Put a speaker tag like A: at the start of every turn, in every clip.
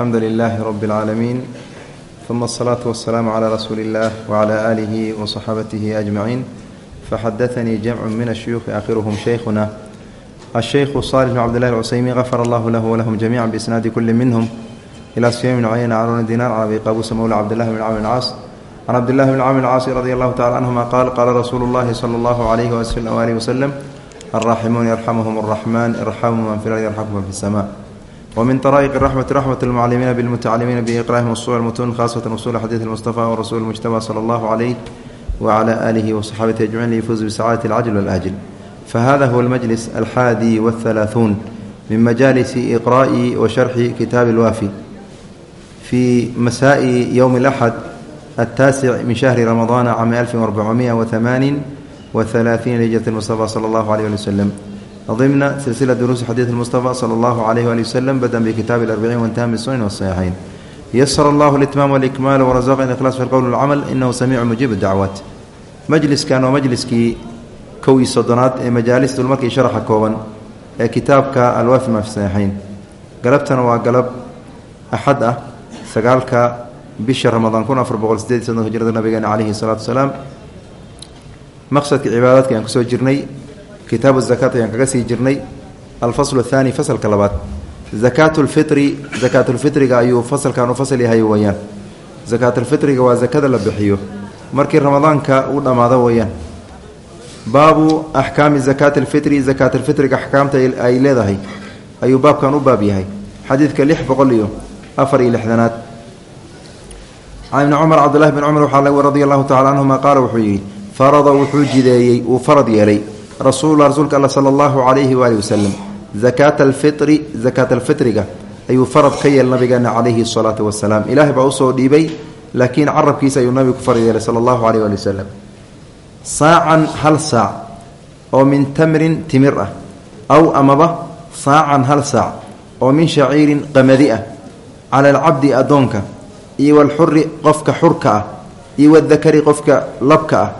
A: alxamdu lilaahi rabi اlcaalamiin uma asalaatu wasalaamu calaa rasuuli illah wacalaa aalihi wasaxaabatihi ajmaciin faxadatanii jamcu min ashuyuuhi aakhiruhum sheykhuna asheykhu saalix bn cbdillahi alcuseymiin gafara allahu lahu walahum jamica biisnaadi kulli minhum. Ilaa sufyaan bn cuyeyna caruuna dinar can abi qaabuusa mowla cabdillahi bn camr caas can cabdillahi bn camr caasi radi allahu tacala canhuma qaal qaala rasuulu llahi sala allahu calayhi waalihi waslem alraaximuun yarxamuhum araxmaan irxamu man fi lardi yarxamkum man fi sama wmin طrائq الرحmة رحmة المclimiina bاlmتaclimiina بإqrاhim usul الmتun khasة usul xadiiث المصطفى wrasuل المجتبى slى اllah عlيه وعlى آlih وصxaabati أجمعin liyfuz bsacاadة الcجل والأجل fahada huwa الmجلس الxaadي والثaلaaثuun min majalis إqrاءi وشharxi kitaab الwaafi fي masaaءi yوم الأxد التاasع min شhهri رamaضان cam ألف وأربعمئة وثمaaن وثaلaaثiin لhجرة المصطفى slى اllah عليه لي وسلم ضمن سلسلة دروس حديث المصطفى صلى الله عليه وآله وسلم بدأ بكتاب الأربعين وانتهى بالسنن والصحيحين يسر الله الإتمام والإكمال ورزقنا الإخلاص في القول والعمل إنه سميع مجيب الدعوات مجلس كان ومجلس كي كوي صدنات مجالس المركي شرح كوبا كتابك الوافي ما في الصحيحين قلبتنا وقلب أحد سقالك بشر رمضان كنا في بقول سديد سنة هجرة النبي عليه الصلاة والسلام مقصد عباداتك يعني كسو جرني kitaabu zakaat ayaan kaga sii jirnay. Alfaslu athaani fasalka labaad. Zakaatu lfitri zakaatulfitriga ayuu fasalkan u fasal yahay weyaan zakaatulfitriga waa zakada la bixiyo. Markii ramadaanka uu dhammaado weeyaan. Baabu axkaami zakaati alfitri zakaatulfitriga axkaamta ay leedahay. Ayuu baabkan u baab yahay. Xadiidka lix boqol iyo afar iyo lixdanaad. Can ibni cumar cabdillahi bn cumar waxaa radi allahu tacala canhuma qaala wuxuu yidhi farada wuxuu jideeyey uu farad yeelay rasuulula rasuulka alla sala allahu calayhi waali wasalam zakaata alfitri zakaat alfitriga ayuu farad ka yeel nabigeena calayhi salaatu wasalaam ilaahay baa u soo dhiibay laakiin carabkiisa ayuu nabigu ku farad yeelay sala allahu caleyh waali wasalam saacan hal saac oo min tamrin timir ah aw amaba saacan hal saac oo min shaciirin qamadi ah cala alcabdi addoonka iyo walxuri qofka xurka ah iyo wadakari qofka labka ah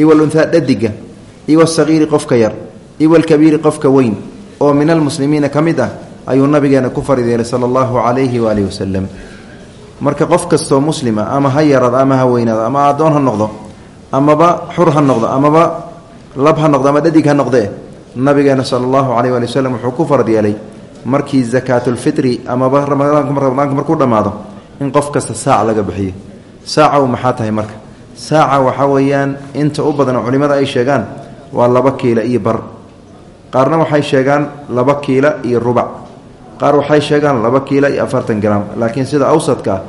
A: iyo walunhaa dhadiga iyo wasagiiri qofka yar iyo walkabiiri qofka weyn oo min almuslimiina ka mid ah ayuu nabigeena ku farid yeelay sala allahu calayhi waalihi wasalam marka qof kastoo muslima ama ha yarad ama ha ama addoon ha noqdo amaba xur ha noqdo amaba lab ha noqdo ama dhadig ha noqdee nabigeena sala allahu calayh waali wasalam wuxuu ku farad yeelay markii zakaatulfitri amaba ramadaanka markuu dhammaado in qof kasta saac laga bixiyo. Saaca u maxaa tahay marka? Saaca waxaa weeyaan inta u badan culimada ay sheegaan waa laba kiila iyo bar. Qaarna waxay sheegaan laba kiila iyo rubac. Qaar waxay sheegaan laba kiila iyo afartan gram laakiin sida awsadka ah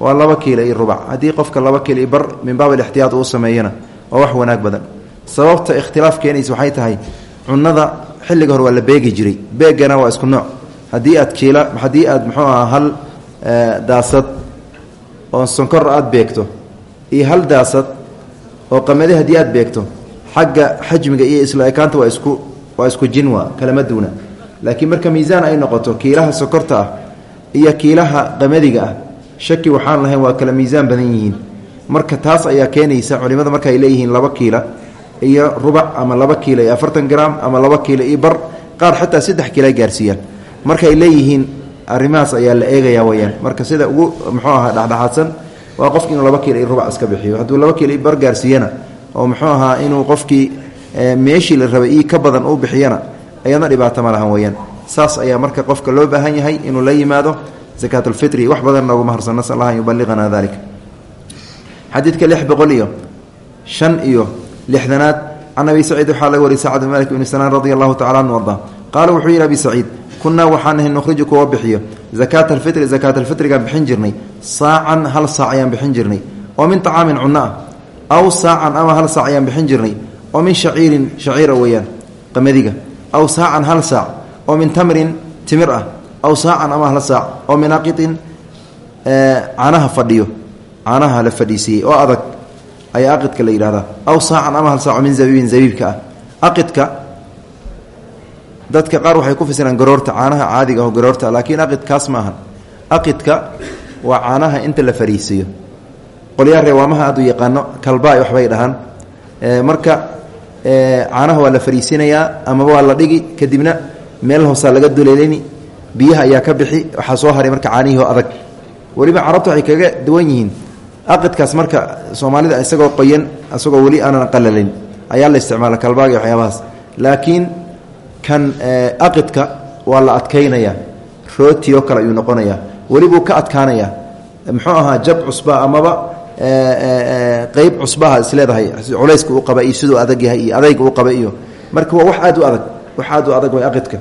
A: waa laba kiila iyo rubac. Haddii qofka laba kiila iyo bar min baab alixtiyaad uu sameeyana waa wax wanaag badan. Sababta ikhtilaaf keenaysa waxay tahay cunada xilliga hore waa la beegi jiray. Beegana waa isku nooc. Haddii aad kiila haddii aad muxuu aha hal daasad oo sonkor aad beegto iyo hal daasad oo qamadi haddii aad beegto xagga xajmiga iyo isla ekaanta waa isku waa isku jinwa kalama duuna. Laakiin marka miisaan ay noqoto kiilaha sokorta ah iyo kiilaha qamadiga ah shaki waxaan lahayn waa kala miisaan badan yihiin. Marka taas ayaa keenaysa culimada marka ay leeyihiin laba kiila iyo rubac ama laba kiila iyo afartan gram ama laba kiila iyo bar qaar xataa saddex kiila gaarsiiyaan. Marka ay leeyihiin arrimahaas ayaa la eegaya weyaan marka sida ugu muxuu ahaa dhexdhexaadsan waa qofki inuu laba kiila iyo rubac iska bixiyo. Hadduu laba kiila iyo bar gaarsiiyana oo muxuu ahaa inuu qofkii meeshii la rabay ii ka badan uu bixiyana ayadna dhibaato ma lahan weyaan saas ayaa marka qofka loo baahan yahay inuu la yimaado zakaatulfitri wax badan nooguma harsan nasal allah an yubaliqanaa dalik. Xadiidka lix boqol iyo shan iyo lixdanaad can abi saciid waxaa laga wariyay sacd bin malik ibni sanaan radi allahu tacala anhu arda. Qaala wuxuu yidhi abi saciid kunnaa waxaan ahay nukhriju kuwa bixiyo. Zakaata alfitri zakaat alfitrigaan bixin jirnay. Saacan hal saac ayaan bixin jirnay. Oo min طacaamin cunno ah aw saacan ama hal saac ayaan bixin jirnay oo min shaciirin shaciira weeyaan qamadiga. Aw saacan hal saac oo min tamrin timir ah. Aw saacan ama hal saac oo min aqitin caanaha fadhiyo. Caanaha la fadhiisiiyey oo adag ayaa aqidka la yidhahdaa aw saacan ama hal saac oo min zabiibin zabiibka ah. Dadka qaar waxay ku fasiraan garoorta caanaha caadiga aho garoorta laakiin aqid kaas ma ahan aqidka waa caanaha inta la fariisiiyo reewaamaha aad u yaqaano kalbaay waxbay dhahaan. Marka caanaha waa la fariisinayaa amaba waa la dhigi kadibna meel hoosaa laga duleelini biyaha ayaa ka bixi waxaa soo haray marka caanihii adag. Weliba carabta waxay kaga duwan yihiin. Aqidkaas marka soomaalida isagoo qoyan isagoo weli aanan qalalin ayaa la isticmaala kalbaaga waxyaabahaas. Laakiin kan aqidka waa la adkaynaya rooti oo kale ayuu noqonaya welibuu ka adkaanaya muxuu ahaa jab cusba amaba qeyb cusbaha isleedahay culayska uu qaba iyo siduu adag yahay iyo adayga uu qaba iyo marka waa wax aad u adag wax aad u adag way aqidka.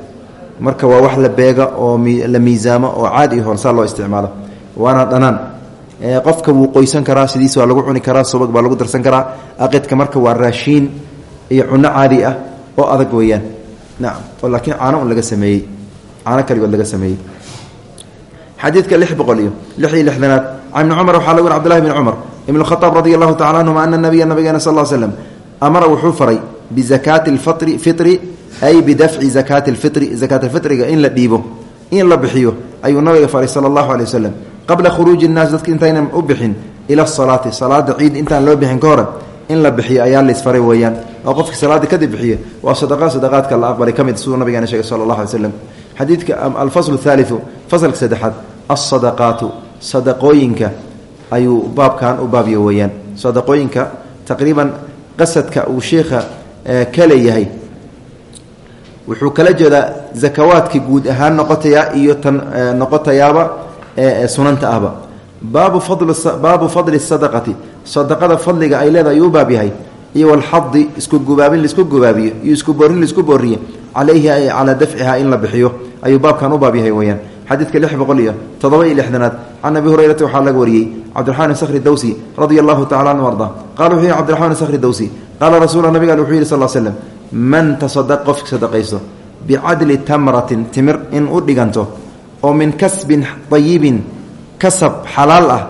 A: Marka waa wax la beega oo la miisaamo oo caadi hor saa loo isticmaalo. Waana dhanaan. Qofka wuu qoysan karaa sidiis waa lagu cuni karaa subag baa lagu darsan karaa. Aqidka marka waa raashiin iyo cuno caadi ah oo adag weeyaan. Nacam oo laakiin caano un laga sameeyey. Caano kaligood laga sameeyey xadiidka lix boqol iyo lix iyo lixdanaad. Can ibni cumar waxaa lagu yiri cbdullahi bni cumar ibn khaaab radi allahu tacala anhuma ana nabiya nabigeena sal slm amara wuxuu faray bizakaati lfari fitri ay bidafci zakaati lfitri zakaatulfitriga in la dhiibo in la bixiyo ayuu nabiga faray sala allahu aley wasalam qabla khuruuji innaas dadka intaynan u bixin ila asalaati salaada ciid intaan loo bixin ka hore in la bixiyo ayaa laisfaray weeyaan. Oo qofkii salaada kadib bixiya waa sadaqa sadaqaadka la aqbalay ka mid siduu nabigeena sheegay sala allah alay alsadaqaatu sadaqooyinka ayuu baabkan u baabyo weeyaan. Sadaqooyinka taqriiban qasadka uu sheikha ka leeyahay. Wuxuu kala jeedaa zakawaadka guud ahaan noqotaya iyo tan noqotayaaba sunanta ahba. Baabu baabu fadli sadaqati sadaqada fadliga ay leedahay ayuu u baab yahay. Iyo walxadi isku gubaabin la isku gubaabiyo iyo isku boorin la isku booriye. Calayhi ay calaa dafciha in la bixiyo ayuu baabkan u baab weyaan xadiidka lix boqol iyo toddoba iyo lixdanaad. Can abi hurayrata waxaa laga wariyey cabdiraxmaan sakhri dawsi radia allahu tacala anhu arda. Qala wuxuu yihi cbdiraxmaan sakhri dawsi qaala rasuula nabiga wuxuu yihi sal slem man tasadaq qofk sadaqaysto bicadli tamratin timir in u dhiganto oo min kasbin ayibin kasab xalaal ah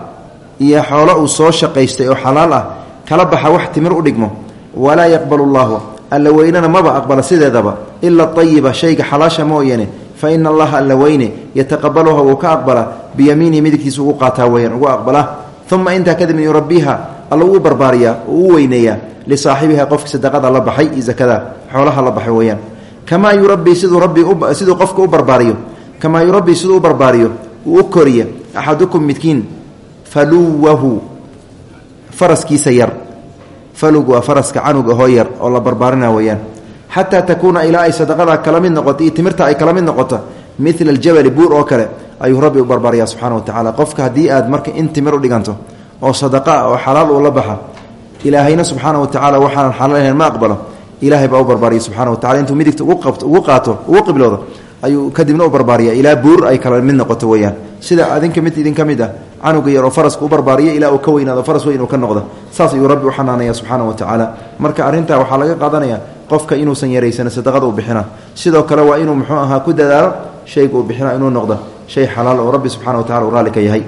A: iyo xoolo uu soo shaqaystay oo xalaal ah kala baxa wax timir u dhigmo walaa yaqbalu llaahu alla weynana maba aqbala sideedaba ila ayiba shayga xalaasha mooyane fa ina allaha alla weyne yataqabaluha wuu ka aqbala biyamiinihi midigtiisa ugu qaataa weyaan ugu aqbala. Uma intaa kadib yurabiha alla uu barbaariyaa uu u weyneeyaa lisaaxibiha qofka sadaqada la baxay iyo xoolaha la baxay weyaan kamaa yurabii siduu rabbi siduu qofka u barbaariyo kamaa yurabii siduu u barbaariyo uu u koriya axadukum midkiin faluwahu faraskiisa yar. Falug faraska canuga hoo yar oo la barbaarina weyaan xataa takuuna ilaa ay sadaqada kala mid noqoto iyo timirta ay kala mid noqoto mila aljabali buur oo kale ayuu rabbi u barbaariyaa subxana wa tacala qofka haddii aad marka in timir u dhiganto oo sadaqa oo xalaal uu la baxa ilaahayna subxaana wa tacala waxaanan xalaalahayn ma aqbalo ilahay baa u barbaariya subxana wa tacala intuu midigta ugu qaato ugu qibloodo ayuu kadibna u barbaariya ilaa buur ay kala mid noqoto weyaan sida adinka mid idinka mid ah canuga yar oo faraska u barbaariya ilaa uu ka noqdo saas ayuu rabbi u xanaanaya tacaala marka arrintaa waxaa laga qaadanaya qofka inuusan yaraysanin sadaqada u bixina sidoo kale waa inuu muxuu ahaa ku dadaalo shayga uu bixina inuu noqdo shay xalaal oo rabbi subxana wa tacala uu raalli ka yahay.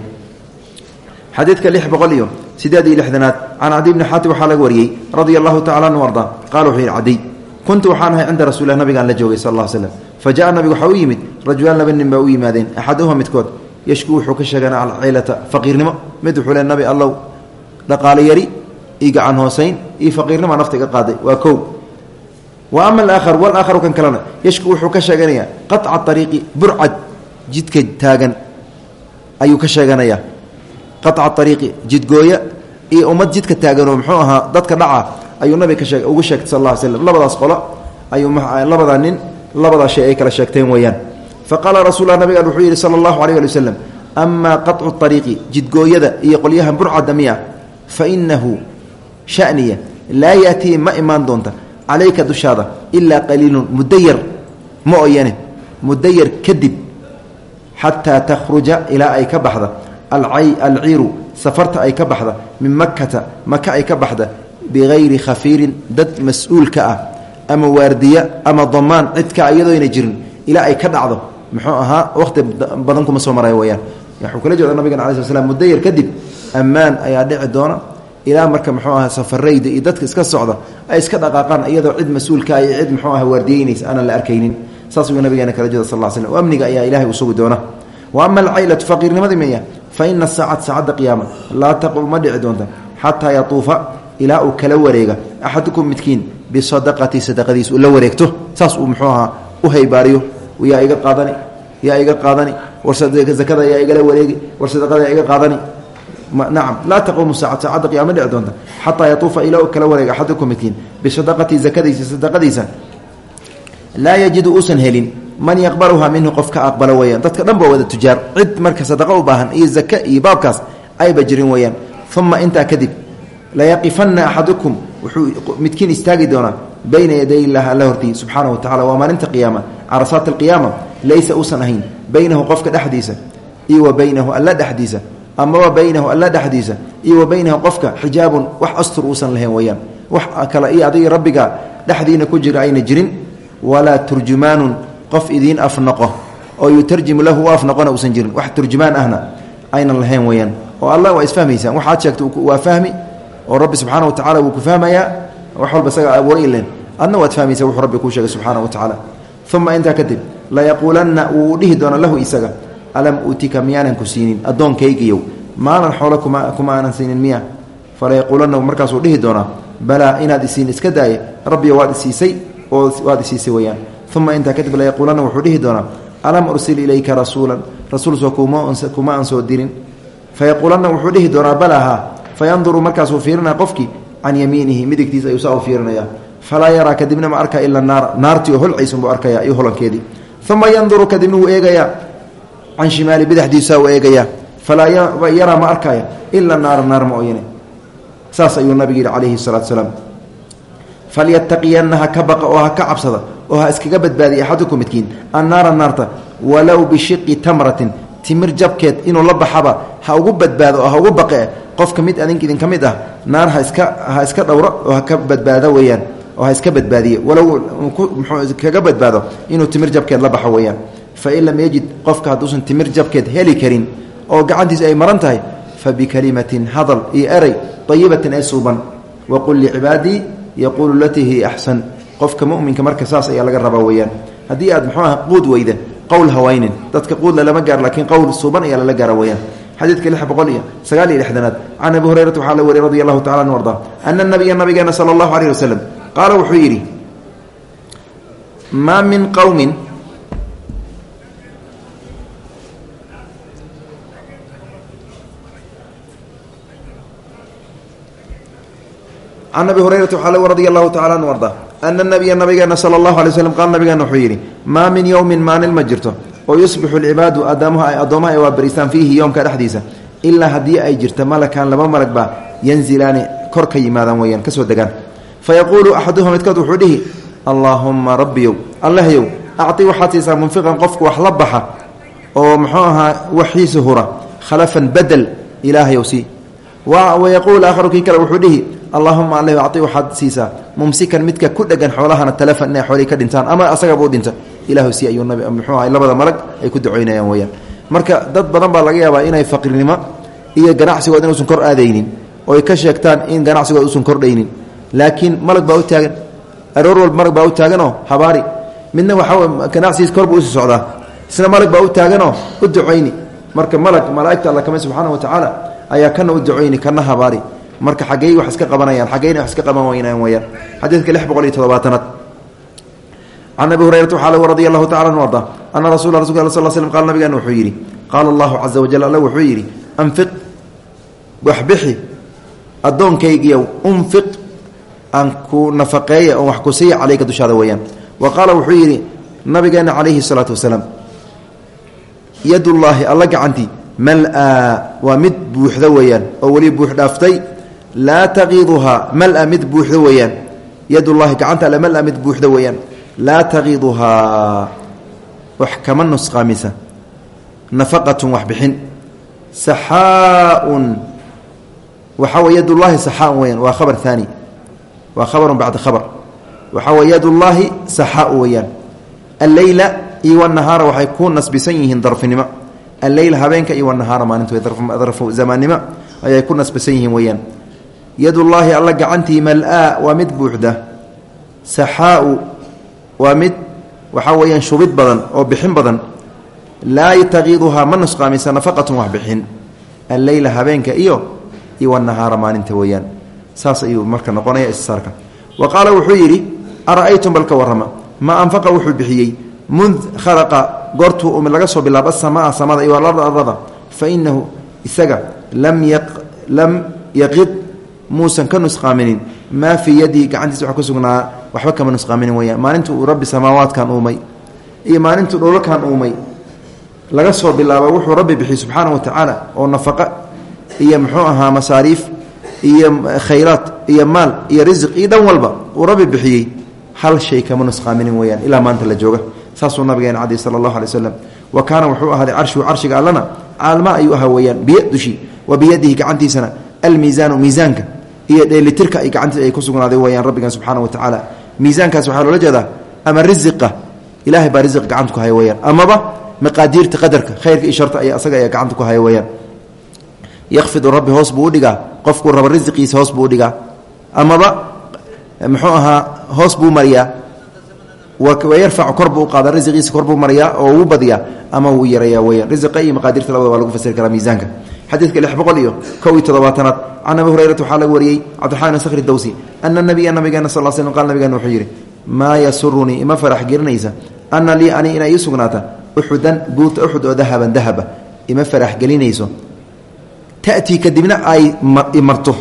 A: Xadiidka lix boqol iyo sideed iyo lixdanaad can cadiy bni xaatim waxaa laga wariyey radia allahu tacala anhu arda qala wuxuu yidhi cadiy kuntu waxaan ahay cinda rasuulilah nabigaan la joogay sal alla slem fa nabigu waxaa u yimid rajulaan laba nin baa u yimaadeen axaduhuma midkood yashkuu wuxuu ka sheegana alcaylata faqiirnimo mid wuxuu le nabi allow dhaqaale yari io gacan hoosayn iyo faqiirnima nafta iga qaaday waa kow ama aakar walaakharu kan kalena yashku wuxuu ka sheeganayaa qaca ariiqi burcad jidka taagan ayuu ka sheeganayaa qaca ariiqi jidgooya iyo ummad jidka taaganoo muxuu ahaa dadka dhaca ayuu nabiga ka ugu sheegtay sal alla slm labadaas qolo ayuu ah, labadaa nin labadaa shay ay kala sheegteen weeyaan. Faqaala rasulla nabigaan wuxuu yidhi sala allahu alayh ali waslem amaa qacu ariiqi jidgooyada iyo qolyaha burcadda miya fa inahu shaniya laa yaatii ma imaan doonta calayka dushaada ilaa qaliilun muddo yar ma oyane muddo kadib xataa takhruja ilaa ay ka baxda. Alciiru safarta ay ka baxda min makkata maka ay ka baxda bikayri khafiirin dad mas'uulka ah ama waardiya ama damaan cidka iyadoona jirin ilaa ay ka dhacdo. Muxuu ahaa waqti badan kuma soo maraya weyaan wuxuu kala jeeda nabigan kadib ammaan ayaa dhici doona ilaa marka muxuu aha safarayda iyo dadka iska socda ay iska dhaqaaqaan iyadoo cid mas'uulka iyo cid muxuu aha waardiyeynaysa aanan la arkaynin. Saas ayuu nabigeena kala jeeda sal l slm amniga ayaa ilahay u sugi doona. Wa ama alcaylatu faqiirnimadii miya fa ina saacata saacadda qiyaama laa taqul ma dhici doonta xataa yatuufa ilaa uu kala wareega. Axadukum midkiin bisadaqati sadaqadiis uu la wareegto. Saas uu muxuu ahaa u haybaariyo. Yaa iga qaadani yaa iga qaadani. War zakada ayaa igala wareegi war sadaqada iga qaadani nacam laa taquumu saacad saacadda qiyaama dhici doonta. Xataa yatuufa ilaa kala wareega axadukum midkiin bisadaqati zakadiisa sadaqadiisa. Laa yajidu uusan helin. Man yaqbaluhaa minhu qof ka aqbalo weyaan dadka dhan ba wada tujaar. Cid marka sadaqa u baahan iyo zake iyo baabkaas ayba jirin weyaan uma intaa kadib layaqifanna axadukum wuxuu midkiin istaagi doonaa bayna yaday illaah alla hortii subxaana wa tacala waa maalinta qiyaama carasaat alqiyaama laysa uusan ahayn. Baynahu qofka dhexdiisa iyo wa baynahu alla dhexdiisa amaba baynahu alla dhexdiisa iyo wa baynahu qofka xijaabun wax astur uusan lahayn weyaan wax kale iyo adiga rabbiga dhexdiina ku jira ayna jirin. Walaa turjumaanun qof idiin afnaqo oo yutarjimu lahu u afnaqona jirin. Wax turjumaan ahna aynan lahayn weyaan oo allah waa isfahmaysaan waxaad sheegta waa fahmi oo rabbi subxaana wa tacala wuu ku fahmayaa. Wax walba isaga abuuray ilen adna waad fahmaysa rabbi kuu sheegay subxaana wa tacaala uma intaa kadib layaquulanna wuu dhihi doona lahu isaga alam uutika miyaanan ku siinin? Addoonkaygiyow maalan xoolo kuma kuma aanan siinin miya? Falayaquulanna markaasuu dhihi doonaa balaa inaad isiin iska daaya rabbiyo waad isiisay oo waad isiisay weyaan uma intaa kadib layaquulanna wuxuu dhihi doonaa alam ursil ilayka rasuulan? Rasuul soo kuma aan soo dirin. Fayaquulanna wuxuu dhihi doonaa balaaha fayanduru markaasuu fiirinaya qofkii? Can yamiinihi midigtiisa ayuu saa u fiirinaya falaa yaraa kadibna ma arkaa ila naara naartii oo holcaysunbuu arkaya iyo holankeedii. Uma yanduru kadibna wuu eegayaa can shimaali bidexdiisaa uu eegayaa falaa yaraa ma arkaya ila naara naar ma oyane saas ayuu nabigu yidhi calayhi salaatu salaam falyataqiyanna ha ka baqa oo ha ka cabsada oo ha iskaga badbaadiya axadukum midkiin annaara naarta walow bishiqi tamratin timir jabkeed inuu la baxaba ha ugu badbaado oo ha ugu baqe qofka mid adink idinka mid ah naar ha iska ha iska dhowro oo ha ka badbaado weeyaan oo ha iska badbaadiye walow kaga badbaado inuu timir jabkeed la baxo weeyaan fa in lam yajid qofka hadduusan timir jabkeed heli karin oo gacantiisa ay maran tahay fa bikalimatin hadal iyo eray ayibatin ee suuban waqul licibaadii yaquulu latii hiya axsan qofka muminka marka saas ayaa laga rabaa weeyaan haddii aad muxuu ah quud weyda qowl hawaynin dadka quudla lama gaar laakiin qowl suuban ayaa lala gaara weeyaan xadiidka lix boqol iyo sagaal iyo lixdanaad can abi hurayrata waxaa la wariyay radi allahu tacala anu arda ana nabiya nabigeena sala allahu alayh wasalam qaala wuxuu yidhi maa min qowmin can abi hurayrata waxaa radi allahu tacala anu arda ana nabiya nabigeena sala allahu alay slam qaala nabigeena wuxuu yidhi maa min yowmin maalin ma jirto oo yusbixu alcibaadu addoomaha ay addoomaha ay waabariistaan fiihi yoomka dhexdiisa ilaa haddii ay jirto malakan laba malag baa yanzilaani kor ka yimaadaan weyaan ka soo degaan fa yaquulu axaduhum midkood wuxuu dhihi allaahumma rabbiyow allahyow acti waxaad siisaa munfiqan qofku wax la baxa oo muxuu ahaa waxiisa hura khalafan bedel ilaahayow sii wayaquulu aakharu kii kale wuxuu dhihi allahuma aleh acti waxaad siisaa mumsikan midka ku dhegan xoolahana talafan inay xoolihii ka dhintaan ama asagaba u dhinta. Ilahu si ayuu nabi muxuu ahay labada malag ay ku ducoynayaan weyaan marka dad badan baa laga yaabaa inay faqrinimo iyo ganacsigood inuusan kor aadaynin oo ay ka sheegtaan in ganacsigood usan kordhaynin laakiin malag baa u taagan. Aroor walba malag baa u taaganoo habaari. Midna waxaa ganacsigiis kor buu socdaa. Isna malag baa u taaganoo u ducayni marka malag malaaigta alla kame subxaana wa tacaala ayaa kana u ducayni kana habaari marka xaggey wax iska qabanayaan xaggeyna wax iska qaban weynaan weyaan xadiidka lix boqol iyo toddobaatanaad. Can abi hurayrata waxaa lagu radi allahu tacala anu arda ana rasula rasulka nabigeena wuxuu yidhi qaala allahu caza wajal alla wuxuu yidhi anfiq waxbixi addoonkaygiiyow unfiq aan ku nafaqeeya oon wax ku siiya caleyka wa qaala wuxuu yidhi nabigeena calayhi salaatu wasalaam yadullaahi alla gacantii mal-a waa mid buuxda weeyaan oo weli buux dhaaftay laa taqiiduhaa mal-a mid buuxda weeyaan. Yadullaahi gacanta alle mal-a mid buuxda weeyaan. Laa taqiiduhaa wax kama nusqaamisa. Nafaqatun waxbixin saxaaun waxaa wey yadullaahi saxaaun weyaan waa khabar haani waa khabarun bacda khabar. Waxaa wey yadullaahi saxaau weeyaan. Alleyla iyo wanahaara waxay ku nasbisan yihiin darfinimo. Alleyl habeenka iyo wanahaara maalinta darfu zamaannimo ayay ku nasbisan yihiin weeyaan yadullaahi alla gacantii mal-aa waa mid buuxda. Saxaau waa mid waxaa weeyaan shubid badan oo bixin badan. Laa taqiiduhaa ma nusqaamisa nafaqatun wax bixin. Alleyla habeenka iyo iyo wanahaara maalinta weeyaan. Saas ayuu marka noqonaya issaarka wa qaala wuxuu yidhi ara-aytum balka warrama? Maa anfaqa wuxuu bixiyey. Mund khalaqa goortuu um laga soo bilaabo asamaa samada iyo alarda fa inahu isaga lam lam yaqid muusan ka nusqaaminin. Maa fii yadihi gacantiisa wa ku sugnaa waxba kama nusqaaminin weyaan maalintu uu rabbi samaawaadkan uumay iyo maalintuu dholalkan uumay. Laga soo bilaabo wuxuu rabbi bixiyey subxaana wa tacaala oo nafaqa iyo muxuu ahaa masaariif iyo khayraad iyo maal iyo risiq iyo dhan walba uu rabbi bixiyey. Hal shay kama nusqaaminin weyaan ilaa maanta la jooga. Saasuu nabigeena cadi sala allahu alay waslam wa kaana wuxuu ahaaday carshigu carshiga allana caalma ayuu ahaa weyaan biy dushi wa biyadihi gacantiisana almiisaanu miisaanka iyo dheelitirka ay gacantii ay ku sugnaaday weyaan rabbigan subxaana wa tacaala. Miisaankaas waxaa loola jeedaa ama risiqa ilahay baa risiq gacanta ku haya weyaan amaba maqaadiirta qadarka khayrka iyo sharta ay asaga ayaa gacanta ku haya weyaan yakfidu rabbi hoos buu udhigaa qofkuu raba risiqiisa hoos buu udhigaa muxuu ahaa hoos buu mariyaa. Wayarfacu kor buu uqaada risiqiisa kor buu oo wuu badiyaa ama wuu yarayaa weyaan risiqa iyo labada waa lagu fasiri karaa miisaanka xadiidka lix boqol iyo kow iyo toddobaatanaad. Can abi hurayrata waxaa laga wariyey cabdiraxmaan sakhri dawsi ana nabiya nabigeena sal l slm qal nabigeena wuxuu yidhi maa yasurunii ima farax gelinaysa. Ana lii ani inay ii sugnaata uxudan buurta uxud oo dahaban dahaba ima farax gelinayso. Tatii kadibna ay marto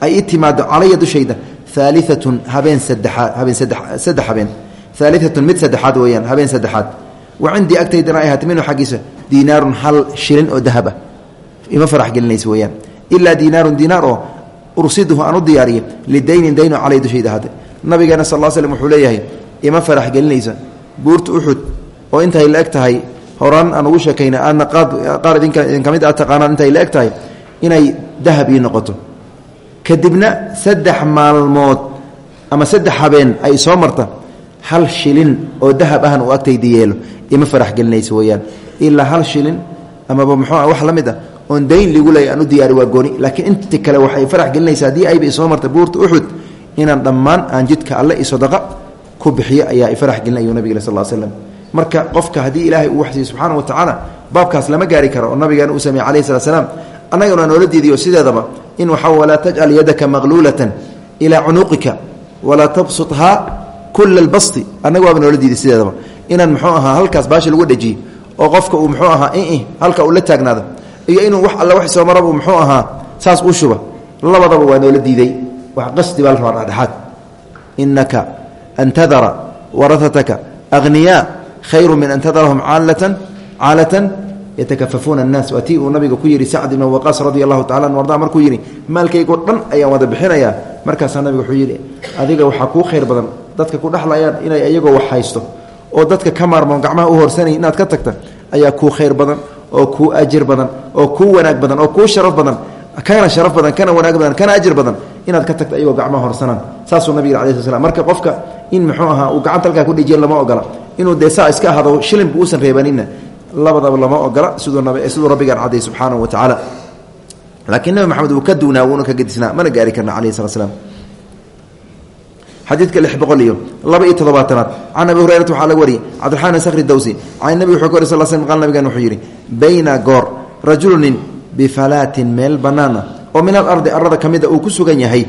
A: ay i timaado calaya dushayda aaliatun habeen saddexaad habeen saddex habeen. Aaliatun mid saddexaad weeyaan habeen saddexaad. Wa cindii agtaydana ay ahaatay minhu xaggiisa diinaarun hal shilin oo dahaba ima farax gelinaysa weeyaan. Ilaa diinaarun diinaar oo ursiduhu aan u diyaariya lidaynin dayno calay dushayda ahaatay nabigeena sal slm wuxuu leeyahay ima farax gelinaysa. Buurta uxud oo intay la eg tahay horaan aan ugu sheekayna aadna qaar idinka mid aad taqaanaan intay la eg tahay inay dahab ii noqoto. Kadibna saddex maalmood ama saddex habeen ay soo marta hal shilin oo dahab ahan uu agtayda yeelo ima farax gelinaysa weeyaan. Ilaa hal shilin amaba muxuu wax la mid ah oon dayn ligu leeya aan u diyaari gooni. Laakiin inta kale waxay farax gelinaysa haddii ayba isoo marta buurta uxud inaan dhammaan aan jidka alle i ku bixiyo ayaa i farax gelin ayuu nabig sal slam marka qofka haddii ilaahay uu waxsiiyo subxaana wa tacaala baabkaas lama gaari karo oo nabigeena uu sameeye alayh slat slaam annagana noola diidiyo sideedaba in waxaa walaa tajcal yadaka maqluulatan ilaa cunuqika walaa tabsuthaa kula albasti. Annaga waaba noola diiday sideedaba. Inaan muxuu ahaa halkaas baasha lagu dhejiyo oo qofka uu muxuu ahaa halka uu la taagnaado iyo inuu wax soo maraba muxuu ahaa saas u shuba. Labadaba waa noola diiday. Wax qasdi baa la rabaa dhexaad inaka an tadara warahataka akhniyaa khayru min an tadarahum caalatan yatakafafuuna annaas. Waa tii uu nabiga ku yidhi sacd ibn waqaas radi allahu tacala an arda markuu yidhi maalkaygoo dhan ayaan wada bixinayaa. Markaasaa nabiga wuxuu yidhi adiga waxaa kuu khayr badan dadka ku dhexlayaan inay iyagoo wax haysto oo dadka ka maarmoon gacmaha u horsanay inaad ka tagta ayaa kuu khayr badan oo kuu ajir badan oo kuu wanaag badan oo kuu sharaf badan kana sharaf badan kana wanaag badan kana ajir badan inaad ka tagto ayagoo gacmaha horsanaan. Saasuu nabig ala sl marka qofka in muxuu ahaa uu gacanta halkaa ku dhejiya lama ogola. Inuu dee saa iska ahado shilinba uusan reebaninna. Labadaba lama ogola siduu rabbigaan caday subxaanahu wa tacaala. Laakiin nabi maxamed ka duwnaa wuuna ka gedisnaa mana gaari karna alayh slam xadiidka lix boqol iyo laba iyo toddobaatanaad. Can abi hurayrata waxaa laga wariyey cabdiraxmaan sakhri dawsi. Can nabi wuxuu ka wary sal sl qal nabigan wuxuu yidhi bayna goor rajulunin bifalaatin meel bannaan ah oo min alardi arada ka mida uu ku sugan yahay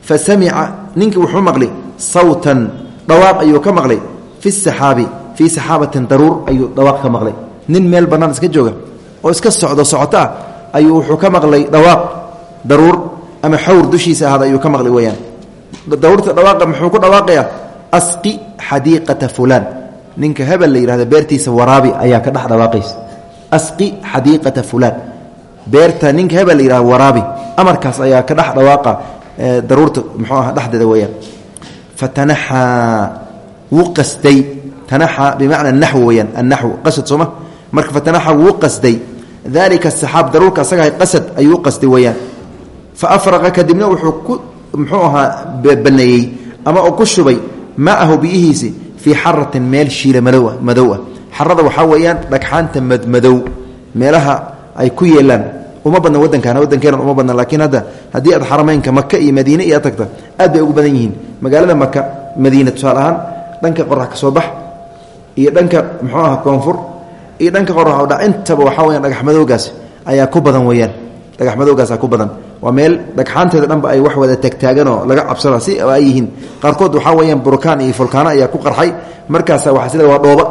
A: fa samica ninkii wuxuu maqlay sawtan dhawaaq ayuu ka maqlay fi saxaabi fii saxaabatin daruur ayuu dhawaaq ka maqlay. Nin meel bannaan iska jooga oo iska socdo socoto ah ayuu wuxuu ka maqlay dhawaaq daruur ama xawr dushiisa ahaada ayuu ka maqlay weyaan daruurta dhawaaqa muxuu ku dhawaaqayaa asqi xadiiqata fulaan. Ninka hebel la yidhahdo beertiisa waraabi ayaa ka dhex dhawaaqaysa. Asqi xadiiqata fulaan. Beerta ninka hebel la yidhahdo waraabi amarkaas ayaa ka dhex daruurta muxuu aha dhexdeeda weyaan fatanaxaa wuu qasday. Tanaxaa bimacna naxw annaxw qasad sooma marka fatanaxa wuu qasday. Dalika saxaab daruurka asagahay qasad ayuu qasday kadibna wuxuu ku muxuu ahaa baneeyey ama ku shubay maahu biyihiisi fii xaratin meel shiila madow ah xarada waxaa weeyaan dhagxaanta madmadow meelaha ay ku yeelaan uma badna wadankan wadankeena uma badna laakiin hadda haddii aad xarameynka maka iyo madiine iyo tagta aad bay ugu badan yihiin. Magaalada maka madiine tusaale ahaan dhanka qorax ka soo bax iyo dhanka muxuu aha koonfur iyo dhanka qorax oo dha intaba waxaa weyaan dhagax madowgaas ayaa ku badan weeyaan dhagax madowgaasaa ku badan. Waa meel dhagxaanteeda dhanba ay wax wada tagtaaganoo laga cabsana si ay yihiin. Qaarkood waxaa weyaan burkaan iyo fulkaano ayaa ku qarxay. Markaasa waa sida waa dhooba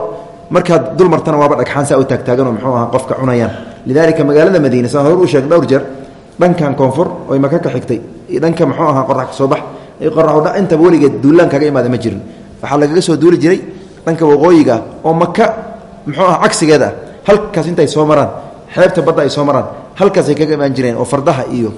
A: markaad dul martana waaba dhagxaan saa u muxuu ahaa qofka cunayaan. Lidaalika magaalada madiine saa hor u sheeg dhowr jeer dhankan koonfur oy maka ka xigtay. Dhanka muxuu ahaa qorax soo bax. Qoraxudha intaba weligeed duulaan kaga imaada ma jirin. Waxaa lagaga soo duuli jiray dhanka waqooyiga oo maka muxuu aha cagsigeeda ah halkaas intay soo maraan xeebta badda ay soo maraan halkaasay kaga imaan jireen oo fardaha iyo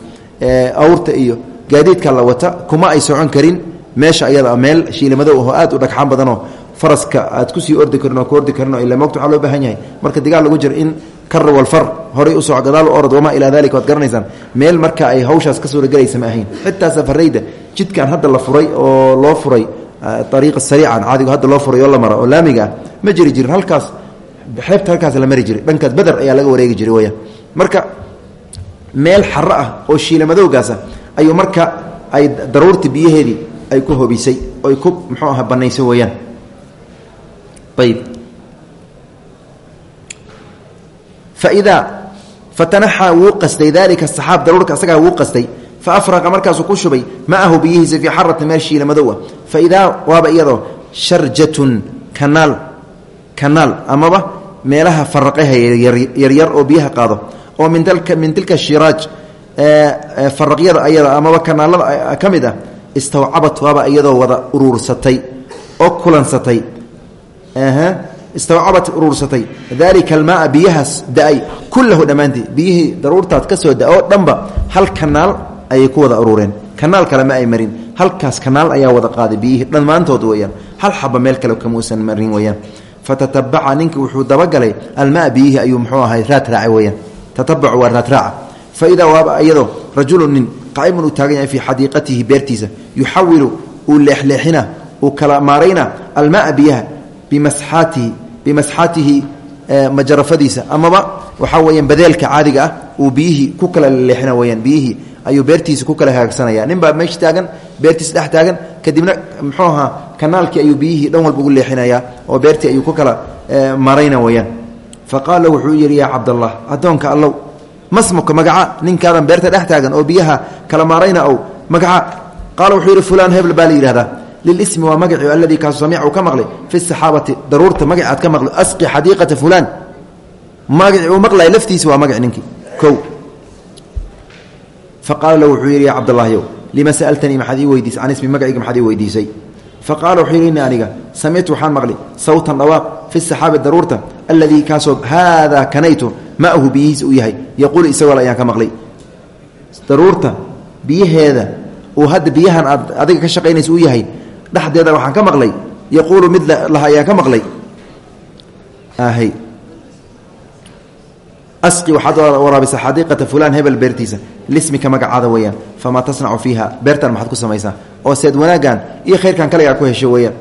A: awrta iyo gaadiidka la wata kuma ay socon karin meesha ayada meel shiilimadow ahoo aad u dhagxaan badanoo faraska aad ku sii ordi karin oo ku ordi karin oo ila moogta waxaa loo baahan yahay. Marka digaal lagu jiro in kar walfar horay u soco gadaal orod wamaa ilaa dalika waad garanaysaan. Meel marka ay hawshaas ka suuragelaysa ma ahayn. Xitaa safarayda jidkan hadda la furay oo loo furay ariiqa sariican caadigu hadda loo furay oo la mara oo laamiga ah ma jiri jirin. Halkaas xeebta halkaas la mari jiray. Dhankaas beder ayaa laga wareegi jiray weyaan marka meel xaro ah oo shiilamadowgaasa ayuu marka ay daruurta biyaheedii ay ku hobisay oy ku muxuu aha banaysay weeyaan ayb faidaa fatanaxaa wuu qastay daalika saxaab daruurka asagaa wuu qastay. Fa afraqa markaasuu ku shubay maahu biyihiisa fii xaratin meel shiilamadow ah. Fa idaa waaba iyadoo sharjatun kanaal kanaal amaba meelaha faraqaha yaryar oo biyaha qaado oo min min tilka shiraaj faraqyada ayada amaba kanaalada ka mid ah istawcabat waaba iyadoo wada uruursatay oo kulansatay. Istawcabat uruursatay. Dalika almaaa biyahaas da'ay kullahu dhammaantii. Biyihii daruurtaad ka soo da'oo dhanba hal kanaal ayay ku wada uruureen. Kanaal kale ma ay marin. Halkaas kanaal ayaa wada qaaday. Biyihii dhammaantood weyaan hal xaba meel kale kamuusan marin weyaan fatatabaca ninki wuxuu dabagalay almaa biyihii ayuu muxuu ahay raad raaca weyaan tatabacu waa raadraaca fa idaa waaba iyadoo rajulu nin qaa'imun uu taagan yahay fii xadiiqatihi beertiisa yuxawilu uu leexleexina uu kala maarayna almaaa biyaha bimasxaatihi bimasxaatihi majarafadiisa amaba waxaa weyaan badeelka caadiga uu biyihii ku kala leexina weyaan biyihii ayuu beertiisa ku kala hagaagsanaya nin baa meesha taagan beertiisa dhex taagan kadibna muxuu ahaa kanaalkii ayuu biyihii dhan walba ugu leexinayaa oo beertii ayuu ku kala marayna weyaan fa wuxuu yidhi yaa cabdallah addoonka allow masmuka magaca ninkaadan beerta dhex taagan oo biyaha kala maarayna ow magaca. Qaala wuxuu yidhi fulaan hebel baa la yidhahdaa. Lilismi waa magaci aladii kaasu samiic uu ka maqlay. Fi saxaabati daruurta magaci aad ka maqlo asqi xadiiqata fulaan. Magaci uu maqlaya laftiisa waa magaci ninkii. Kow faqaala lahu wuxuu yidhi ya cabdallahyow lima sa'altanii maxaad ii weydiisay can ismi magacayga maxaad ii weydiisay faqaala wuxuu yidhi inni aniga samictu waxaan maqli sawtan dhawaaq fi saxaabi daruurta alladii kaasoo haadaa kanaytu maahu biyihiisa uu yahay yaquulu isagoo ayaan ka maqlay daruurta biyaheeda uu hadda biyahan aad adiga ka shaqaynaysa uu yahay dhexdeeda waxaan ka maqlay yaquulu mid lah ayaan ka maqlay asqi waxaad waraabisa xadiiqata fulaan hebel beertiisa lismika magacaada weeyaan famaa tasnacu fiiha beertan maxaad ku samaysaa oo seed wanaaggan iyo khayrkan kaligaa ku hesho weeyaan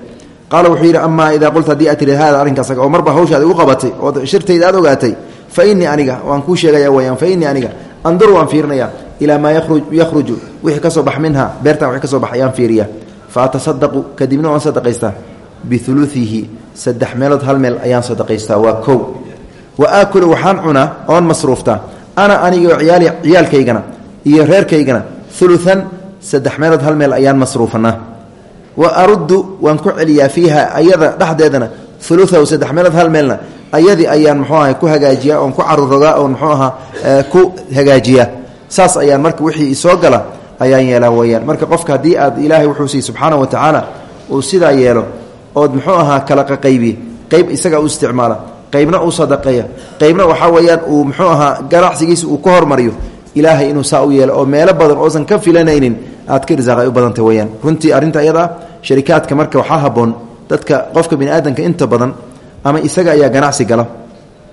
A: qaala wuxuu yidhi amaa idaa qulta haddii aad tiri hada arrinkaas oo marba hawshaad igu qabatay oo shirtayda aad ogaatay fa innii aniga waan kuu sheegaya weyaan fa innii aniga anduru waan fiirinayaa ilaa maa yakhruju wixii ka soo bax minha beertan wixii ka soo bax ayaan fiiriyaa fa atasadaqu kadibna waan sadaqaystaa biuluihi saddex meelood hal meel ayaan wa aakulu waxaan cunaa oon masruuftaa ana aniga ciyaali ciyaalkaygana iyo reerkaygana uluan saddex meelood hal meel ayaan masruufanaa wa aruddu waan ku celiyaa fiiha ayada dhexdeedana uluahu saddex meelood hal meelna ayadii ayaan muxuu aha ku hagaajiyaa oon ku carurogaa oon muxuu ahaa ku hagaajiyaa saas ayaan marka wixii soo gala ayaan yeelaa weyaan marka qofka haddii aad ilaahay wuxuu siiy subxaana wa tacaala uu sidaa yeelo ood muxuu ahaa kala qaqaybiye qeyb isaga u isticmaala qaybna uu sadaqeeya. Qaybna waxaa weeyaan uu muxuu ahaa ganacsigiisa uu ka hormariyo. Ilaahay inuu saa u yeelo oo meelo badan oosan ka filanaynin aad ka risaaq ay u badantay weyaan runtii arrinta iyada sharikaadka marka waxaa habboon dadka qofka bini aadamka inta badan ama isaga ayaa ganacsi gala.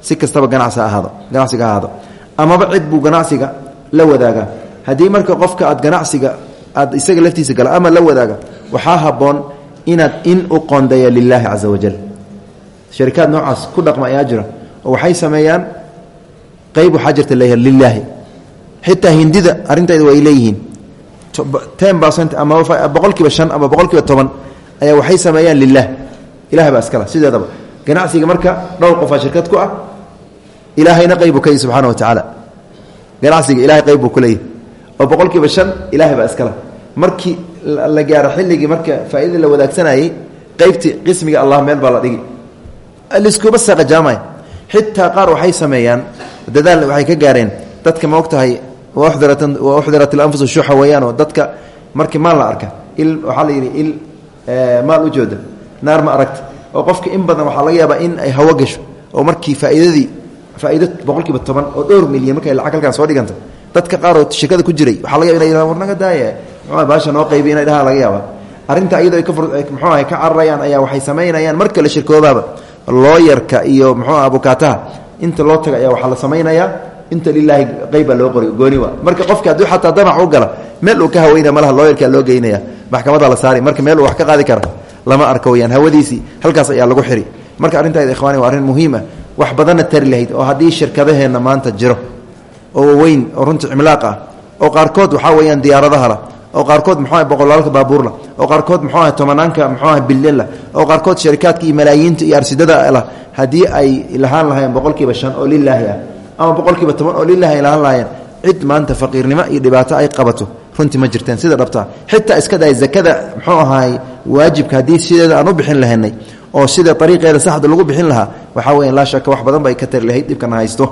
A: Si kastaba ganacsi ahaado ganacsiga ahaado. Amaba cid buu ganacsiga la wadaagaa haddii marka qofka aad ganacsiga aad isaga laftiisa gala ama la wadaaga waxaa habboon inaad in u qoondeeya lilaahi casa wajal sharikaad noocaas ku dhaqma ayaa jira oo waxay sameeyaan qayb waxaa jirta lilaahi xitaa hindida arrinteeda waa leeyihiin. Ten percent ama boqol kiiba shan ama boqol kiiba toban ayaa waxay sameeyaan lilah ilahay baa iskala sideedaba. Ganacsiga marka dhowr qofaa shirkad ku ah ilaahayna qaybu ka yihi subxana wa tacaala ganacsiga ilahay qayb buu ku leeyahy. Oo boqol kiiba shan ilahay baa iskala. Markii la gaaro xilligii marka faaidada la wadaagsanayey qaybtii qismiga allah meel baa la dhigi liskuba saqajaamay xitaa qaar waxay sameeyaan dadaal waxay ka gaareen. Dadka ma og tahay wa uxdirat ilanfusu shuxa weeyaanoo dadka markii maal la arka. Il waxaa la yidhi il maal u jooda. Naar ma aragta. Oo qofka in badan waxaa laga yaabaa in ay hawo gasho oo markii faa'iidadii faa'iido boqolkiiba toban oo dhowr milyan markay lacag halkaan soo dhiganta dadka qaaroo shirkada ku jiray waxaa laga yaba inay war naga daaya baasha noo qaybi inay dhahaa laga yaaba arrinta iyadoo ay ka ahay ka cararayaan ayaa waxay samaynayaan marka la shirkoobaaba looyarka iyo muxuu ah abukaataha inta loo taga ayaa waxaa la samaynayaa inta lilaahi qeyba loo qori gooni waa. Marka qofki hadduu xataa damac u gala meel uu ka haweynaya malaha looyarkaa loo geynaya maxkamada la saari marka meel uu wax ka qaadi kara lama arko weyaan hawadiisii halkaas ayaa lagu xiri. Marka arrintaada ikhwaani waa arrin muhiim ah wax badanna tari lahayd oo haddii shirkadaheenna maanta jiro oo weyn oo runta cimlaaq ah oo qaarkood waxaa weeyaan diyaaradaha lah oo qaarkood muxuu aha boqolaalka baabuurla oo qaarkood muxuu aha tobanaanka muxuu aha billela oo qaarkood sharikaadka iyo malaayiinta iyo arsidada lah haddii ay lahaan lahaayeen boqolkiiba shan oo lilaahi ah ama boqolkiiba toban oo lilaahi ay lahaan cid maanta faqiirnimo iyo dhibaato ay qabato runtii ma jirteen. Sida dhabtaa xitaa iska day zakada muxuu ahaay waajibka haddii sideeda aan u bixin lahaynay oo sida ariiqeeda saxda lagu bixin lahaa waxaa weya laa shaka wax badan bay ka tari lahayd dhibkana haysto.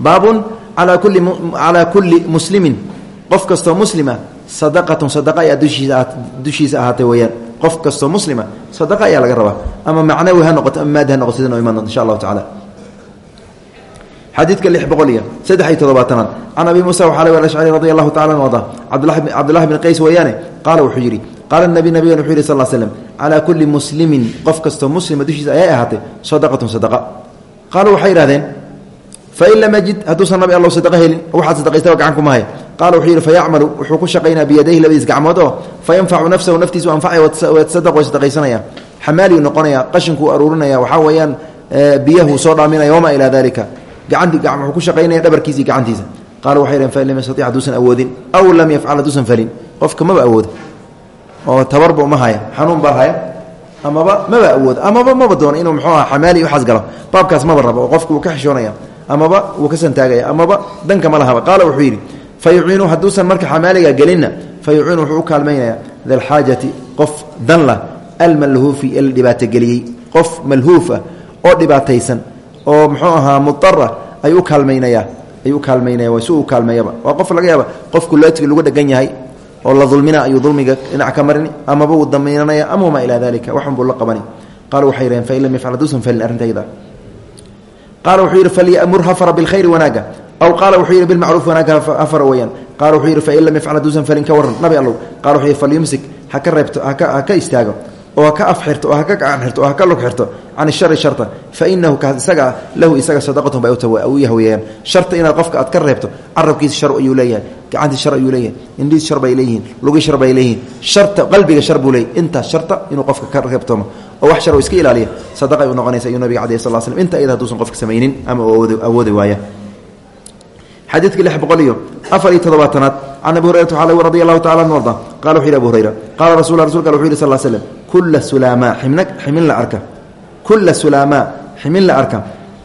A: Baabun calaa kulli muslimin qof kastoo muslima sadaqatun sadaqa ayaa dushiisa ahaatay weyaan qof kastoo muslima sadaqa ayaa laga rabaa. Ama macnawi ha noqoto ama maadi noqoto sida noo imaan doonto insha allahu tacala xadiidka lix boqol iyo saddex iyo toddobaatanaad. Can abi muusa waxaa laga ashcari radi allahu tacala an arda cabdullahi bn qays weeyaane qaala wuxuu yidhi qaala nabi nabigan wuxuu yidhi sal l slem calaa kulli muslimin qof kastoo muslima dushiisa ayay ahaatay sadaqatun sadaqa. Qaaluu waxay yidhahdeen fain lam yajid hadduusan nabi allow sadaqa helin waxaad qaala wuxuu yidhi fayacmalu wuxuu ku shaqaynaa biyadayhi labadiis gacmood oo fa yanfacu nafsahu naftiisu anfacaya wasadaq way sadaqaysanaya xamaaliyu noqonaya qashinkuu aruurinaya waxaa weeyaan biyahuu soo dhaaminaya wamaa ilaa dalika gacantii wuxuu ku shaqaynaya dhabarkiisa iyo gacantiisa qaala waxay dhaheen fain lam yastatic hadduusan awoodin aw lam yafcal hadduusan falin qofka maba awoodo oo tabarba uma haya xanuun baa haya amaba maba awoodo amaba maba doono inuu muxuu aha xamaali waxaas galo baabkaas maba rabo oo qofka wuu ka xishoonaya amaba wuu ka santaagaya amaba danka ma lahaba qaala wuxuu yidhi fa yuciinu hadduusan marka xamaaliga gelinna fa yuciinu wuxuu u kaalmaynaya dalxaajati qof dan lah almalhuufi ee la dhibaatogeliyey qof malhuuf ah oo dhibaataysan oo muxuu ahaa muara ayuu ukaalmaynaya ayuu ukaalmaynaya waa si uu kaalmeeyaba waa qof laga yaaba qofku laatiga lagu dhegan yahay oo la dulmina ayuu dulmiga dhinac ka marini amaba uu damiinanaya ama wamaa ilaa dalika waxun buu la qabani. Qaala waxay yidhaheen fain lam yafcal haduusan falin arrintayda qaala wuxuu yidhi falyamur hafara bilkhayri wanaaga aw qaala wuxuu yidhi bilmacruuf wanaagga hafara weeyaan qaala wuxuu yidhi fain lam yafcal haduusan falin ka warran nabi allow qala wuxuu yidhi falyumsik ha ka reebto haka ha ka istaago oo ha ka af xirto oo ha ka gacan xirto oo ha ka lug xirto can ishari sharta fa inahu kaas isaga ah lahu isaga sadaqatun bay u yahweeyaan sharta inaad qofka aad ka reebto carabkiisa shar ayuu leeyahay gacantiisa shar ayuu leeyahay indhihiis shar bay leeyihiin lugi shar bay leeyihiin sharta qalbiga shar buu leeyahy intaas sharta inuu qofka ka reebtoomo oo wax shar oo iska ilaaliya sadaqa waaya xadiidka lix boqol iyo afar iyo toddobaatanaad can abi hurayrata waxaa radi allahu tacala anu arda qala wuxu yhi abu hurayra qaala rasul rasulka wuxu yhi sal l slm kula ximna ximin la arka. Kula sulaamaa ximin la arka.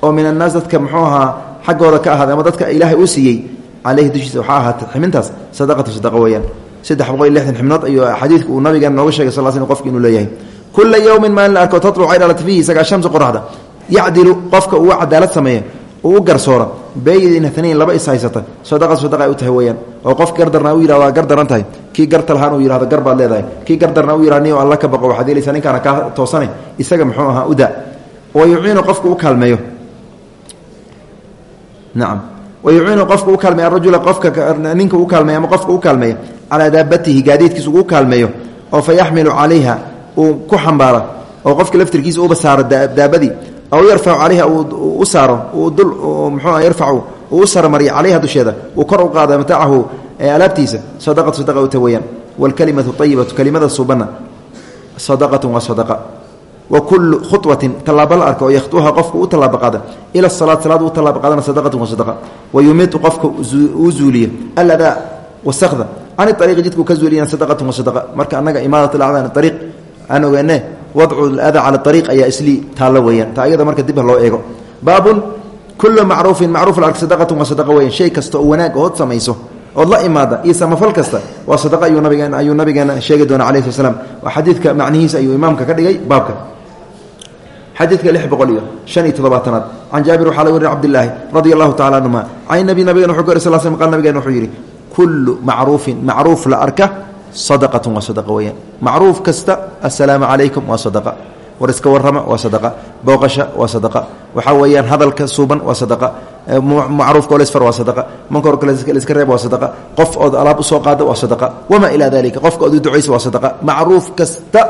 A: oo min annaas dadka muxuu ahaa xaggooda ka ahaaday ama dadka ilaahay uu siiyey caleyhi dushiisa waxaa ahaatay ximintaas sadaqatu sadaqa weeyaan. Saddex boqol iyo lixdan xibnood ayuu xadiidku uu nabigeena nooga sheegay sal sl qofki inuu leeyahay. Kula yowmin maalin la arko tatluc ay dhalat qofka beydin atnayn laba is haysata sadaqa sadaqa u tahay weeyaan. Oo qof gardarna u yihahdo waa gardaran tahay. Kii garta lahaan uu yihahdo gar leedahay. Kii gardarna u yihahdo ni ka baqo waxaad yeelaysaa ninkaana kaa toosane isaga muxuu ahaa uda wa yuciinu qofku u kaalmeeyo. Nacam wa yuciinu qofku u kaalmeeya arajula qofka ninka u kaalmeeya ama qofka u kaalmeeya calaa daabatihi gaadiidkiisa ugu kaalmeeyo oo fa yaxmilu calayha uu ku xambaara oo qofka laftirkiisa uba saaro daabadii aw yarfacu calayha u saaro mxuu yarfacu uu u sarmariyo calayha dusheeda uu kor u qaado mataacahu alaabtiisa sadaqatu sadaqa uta weeyaan. Waalkalimatu ayibatu kelimada subanna sadaqatun waa sadaqa. Wa kullu khuwatin tallaabo la arka oo yakhtuuha qofku u tallaabo qaada. Ila salaad salaad u tallaabo qaadana sadaqatun waa sadaqa. Wa yumiitu qofka uu zuuliya aladaa wasakda can ariiqi jidkuu marka annaga imaadat ogeene wadcu ada cala ariiq ayaa islii taallo weeyaan. Ta ayada marka dib loo eego. Baabun kullu macruufin macruuf ark sadaqatun waa sadaqa weyan shay kasta oo wanaag ood samayso ood la imaada iyo samafal kasta waa sadaqa ayuu nabigeen ayuu nabigeena sheegi doona calayhi sl slam waa xadiidka macnihiisa ayuu imaamka ka dhigay baabka xadiidka lix boqol iyo shan iyo toddobaatanaad. Can jaabir waxaa laga warin cabdilaahi radia allahu tacala anhuma can nabi nabigen wuxuu ka wari sal slam qal nabigeen wuxuu yidhi kullu macruufin macruuf la arka sadaqatun waa sadaqa weeyaan macruuf kasta assalaamu calaykum waa sadaqa. War iska warrama waa sadaqa. Booqasha waa sadaqa. Waxaa weeyaan hadalka suuban waa sadaqa. Macruufka oo lasfar waa sadaqa. Mankorka laiska reeba waa sadaqa. Qof ood alaab u soo qaada waa sadaqa. Wamaa ilaa dalika qofka ood u ducaysa waa sadaqa. Macruuf kasta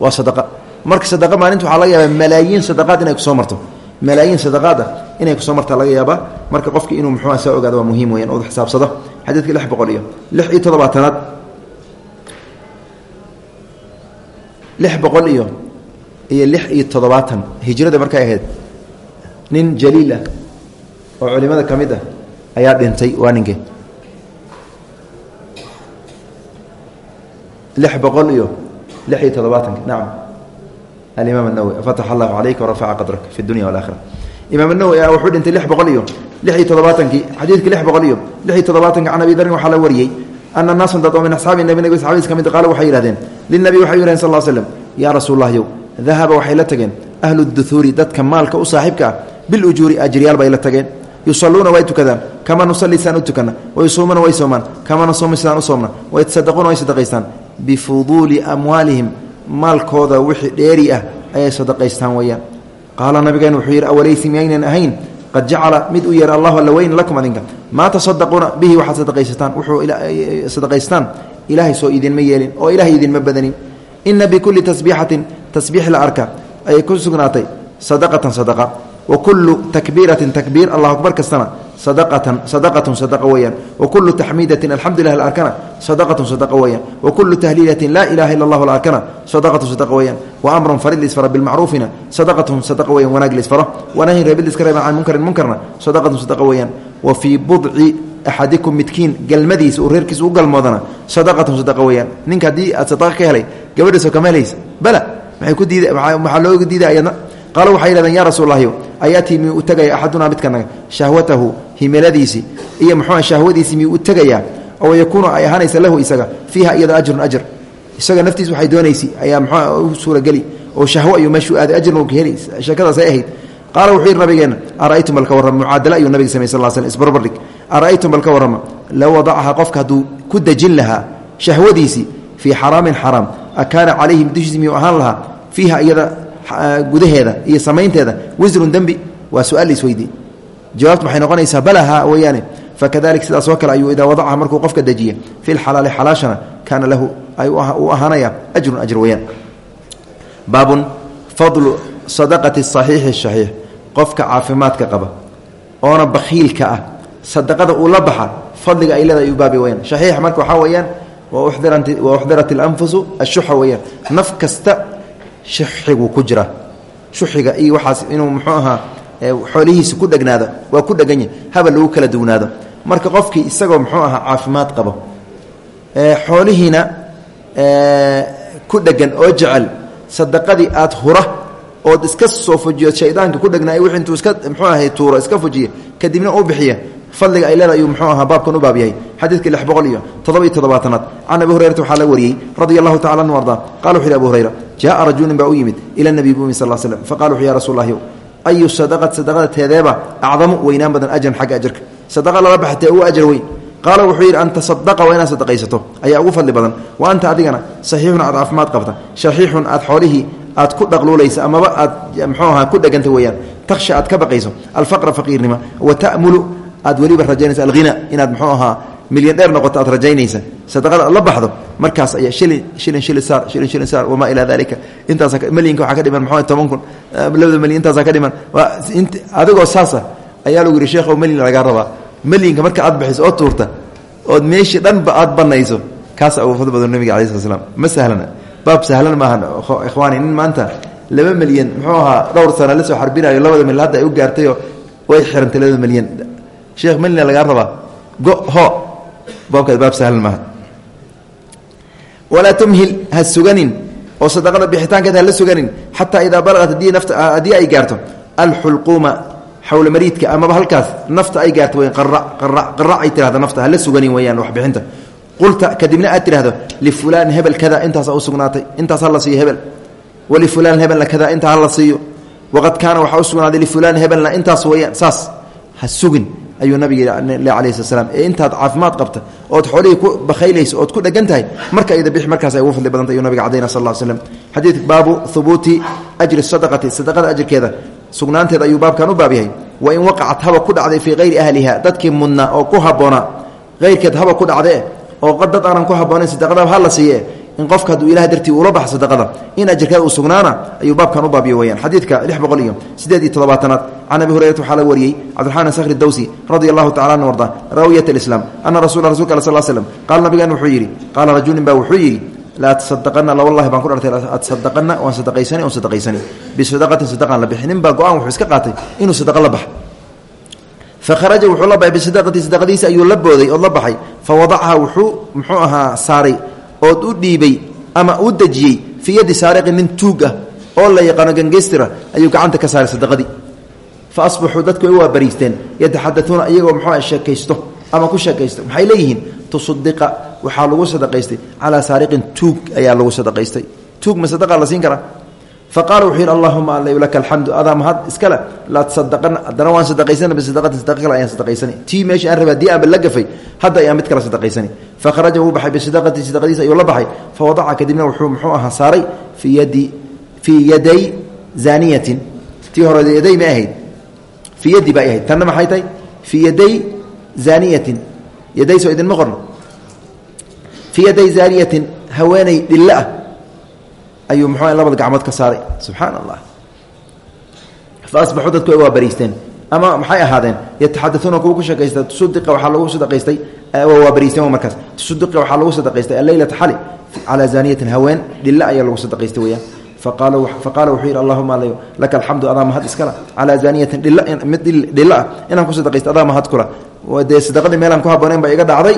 A: waa sadaqa. Marka sadaqa maalinta waxaa laga yaabaa malaayiin sadaqaad inay ku soo marto. Malaayiin sadaqaada inay ku soo martaa laga yaabaa. Marka qofki inuu muxuua saa ogaado waa muhiim weyaan ood xisaabsado. Xadiidka lix boqol iyo lix iyo toddobaatanaad lix boqol iyo iyo lix iyo toddobaatan hijrada markay ahayd. Nin jaliil ah oo culimada ka mid ah ayaa dhintay waa ninkee lix boqol iyo lix iyo toddobaatanka nacam alimaam anawowi fatax allahu calayka warafaca qadraka fi dunya walaakhira imaam nawowi wuxuu dhintay lix boqol iyo lix iyo todobaatankii xadiidka lix boqol iyo lix iyo toddobaatanka can abi darin waxaa la wariyey ana naasan dad oo min asxaabi nabi nabig saxaabadiis ka mid qaala waxay yihahdeen lilnabi waxay yidhahen sal l slm yaa yow dahaba waxay la tageen ahlu duhuuri dadka maalka u saaxiibka ah bilujuuri ajriyaal bay la tageen yusaluuna way tukadaan kama nusalli saan u tukana wayusuumuuna way soomaan kama nasuumi sidaan u soomna wayatasaddaquuna way sadaqaystaan bifuduuli amwaalihim maalkooda wixii dheeri ah ayay sadaqaystaan weeyaan qaala nabigeen wuxuu yidhi awalaysi miyaynan ahayn qad jacala mid u yeera allahu alla weyn lakum adinka. Maa tasadaquuna bihi waxaad sadaqaysataan wuxuu sadaqaystaan. Ilaahay soo idinma yeelin oo ilahay idinma badanin. Ina bikulli tasbiixatin tasbiix la arka. Ayay ku sugnaatay. Sadaqatan sadaqa. Wa kullu takbiiratin takbiir. Allahu akbar kastana sadaqatan sadaqatun sadaqa weeyaan wa kullu taxmiidatin alxamdulilah la arkana sadaqatun sadaqa weeyaan wa kullu tahliilatin laa ilaha illa allahu la arkana sadaqatun sadaqa weeyaan wa amrun farid lisfara bilmacruufina sadaqatun sadaqa weyan wanaag lisfaro wanahyin reebid liska reeba can munkarin munkarna sadaqatun sadaqa weeyaan wa fii budci axadikum midkiin galmadiisa uu reerkiisa u galmoodana sadaqatun sadaqa weeyaan ninka haddii aad sadaqa ka helay gabadhiisoo kama helaysa bala maxay ku diida waxaa looga diida ayadna qaalo u tegaya axadunaa midkanaga shahwatahu himiladiisii iyo muxuua shahwadiisii miyuu u tegayaa oo yakuunu ay ahaanaysa lahu isaga fiiha iyadoo ajrun ajr. Isaga naftiis waxay doonaysay ayaa muxuua u suurageli oo shahwo ayuu meeshuu aaday ka heli sheekadaasay ahayd. Qaala wuxuu yidhi nabigeenna ara'aytum bal ka mucaadala ayuu nabiga samey sal sl isbarbardhig. Ara'aytum bal ka warrama low qofka hadduu ku dejin lahaa shahwadiisii fii xaraamin xaraam akaana calayhim dushiis miyuu ahaan lahaa fiiha iyada gudaheeda iyo samaynteeda wisrun dembi waa su'aal laisweydii jawaabtu waxay noqonaysaa balaha weeyaane. Fakadalik sidaas oo kale ayuu idaa wadacaha markuu qofka dejiya fi lxalaali xalaashana kaana lahu u ahaanaya ajrun ajr weyaan baabun fadlu sadaqati saxiixi shaxiix. Qofka caafimaadka qaba oona bakhiilka ah sadaqada uu la baxa fadliga ay leedahay u baabi weyaan shaxiix marka waxaa weeyaan wa uxdirat alanfusu ashuxa weeyaan. Naf kasta shuxigu ku xoolihiisa ku dhegnaado waa ku dheganya haba lagu kala duwnaado. Marka qofkii isagoo muxuu ahaa caafimaad qabo xoolihiina ku dhegan oo jecel sadaqadii aad hura ood iska soo fujiyo shaydaanka ku dhegnaa wixii intuu iska muxuu ahay tuuro iska fujiya kadibna u bixiya fadliga ay leeda ayuu muxuu ahaa baabkan u baab yahay. Lix boqol iyo toddoba iyo toddobaatanaad can abi hurayrata waxaa la wariyey radia allahu tacala anu ardaa qala wuxu yhi abu hurayra jaءa rajulin baa u yimid ila nabiy bu yimid sal slm faqala wuxu ya rasul lahyow ayu sadaqat sadaqada teedeeba acdamu weynaan badan ajran xagga ajarka sadaqa lala baxatee ugu ajar weyn qaala wuxuu yidhi an tasadaqa waa inaad sadaqaysato ayaa ugu fadli badan wa anta adigana saxiixun aad caafimaad qabta shaxiixun aad xoolihii aad ku dhaqluulaysa amaba aad mxuu ahaa ku dheganta weeyaan takhsha aad ka baqayso alfaqra faqiirnima wa ta'mulu aad weliba rajaynaysa alghina inaad mxuu ahaa milyan dheer noqoto aad rajaynaysa. Sadaqada la baxdo markaas ayaa shilin shilin shilin saar shilin shilin saar wamaa ilaa dalika intaas milyanka waxaa ka dhiman mxuu toban kun labada milyan intaasaa ka dhiman. Adigoo saasa ayaa lagu yidhi sheekhow milyan lagaa rabaa. Milyanka marka aad bixiso oo tuurta ood meeshii dhanba aad banayso kaas ugu fadl nabiga alai slam ma sahlana? Baab sahlan maahan ikhwaani nin maanta laba milyan muxuu ahaa dhowr sana la soo xarbinayo labada milyan hadda ay u gaartayoo way xirantay labada milyan sheekh milyan lagaa rabaa? Go ho baabkaas baab sahlan maaha. Walaa tumhil ha suganin oo sadaqada bixitaankeed ha la suganin xataa idaa balagat nafta haddii ay gaarto alxulquuma xawla mariidka amaba halkaas nafta ay gaarto weyan qarac ay tirahda nafta ha la suganin weeyaan waxbixinta qulta kadibna aad tidhahdo lifulaan hebel kada intaasa u sugnaatay intaas ha la siiyo hebel. Walifulaan hebelna kada intaa ha la siiyo. Waqad kaana waxaa u sugnaaday lifulaan hebelna intaas weyaan saas ha sugin ayuu yidhi alayhi slat slam ee intaad caafimaad qabta ood xoolihii ku bakhaylayso ood ku dhegan tahay marka ida bixi markaas ay ugu fadli badantay ayuu nabiga cadayna sal slam xadiidka baabu hubuuti ajri sadaqati sadaqada ajirkeeda sugnaanteeda ayuu baabkan u baab yahay. Wa in waqacat haba ku dhacday fii hayri ahliha dadkii mudnaa oo ku habboonaa hayrkeed haba ku dhacdee oo dad aanan ku habboonayn sadaqada ha la siiye in qofka hadduu ilaha dartii uula baxo sadaqada in ajirkeeda uu sugnaana ayuu baabkan u baabiyo weyaan xadiidka lix boqol iyo sideed iyo toddobaatanaad can abi hurayrata waxaa la sakhri dawsi radia allahu tacala an arda raawiyat alislaam ana rasula rasulka al sal slm qaala nabigan wuxuu yidhi qaala rajulin baa wuxuu yidhi baan ku dhartay atasadaqana waan sadaqaysani on sadaqaysani. Bisadaqatin sadaqaan la bixi nin baa wuxuu iska qaatay inuu sadaqa la baxa fakharaja wuxuu la baxay bisadaqati sadaqadiisa ayuu la booday ood la baxay. Fa wadacaha wuxuu muxuu ahaa saaray ood u dhiibay ama u dejiyey fii yaddi saariqi nin tuug ah oo la yaqaano gangeystira ayuu gacanta ka saaray sadaqadii. Fa asbaxuu dadku ay waa bariisteen yataxadatuuna iyagoo muxuu sheekaysto ama ku sheekaysto. Maxay leeyihiin? Tusaddiqa waxaa lagu sadaqaystay calaa saariqin tuug ayaa lagu sadaqaystay. Tuug ma sadaqa la siin karaa fa qaala wuxuu yidhi allahuma alla laka alxamdu adaa mahad iskale laa tasadaqana haddana waan sadaqaysana bisadaqatin sadaqa kale ayaan sadaqaysani tii meesha aan rabay haddii aanba la gafay hadda ayaan mid kale sadaqaysani fakharaja wuu baxay bisadaqati sadaqadiisa ayuu la baxay fa wadaca kadibna wuxuu muxuu ahaa saaray fii yadi fii yaday zaaniyatin tii hore yaday ma ahayd fii yadi bay ahayd tanna maxay tahay fii yaday zaaniyatin yaday soo idinma qorno fii yaday zaaniyatin haweeney dhilla ah ayuu muxuu labada gacmood ka saaray. Subxaana allah dadku waa bariisteen ama maxay ahaadeen? Yataxadauuna kuwa ku sheekaysta tusudiqa waxaa lagu sadaqaystay waa bariisteen markaas. Tusudiqa waxaa lagu sadaqaystay alleylata xali calaa zaaniyatin haween dhilla ayaa lagu sadaqaystay weyaan faqaala wuxuu yidhi allahuma laka alxamdu adaa mahad iskala calaa zaaniyatin mid dhilla ah inaan ku sadaqaysto adaa mahad kula dee sadaqadii meelaan ku habbooneyn baa iga dhacday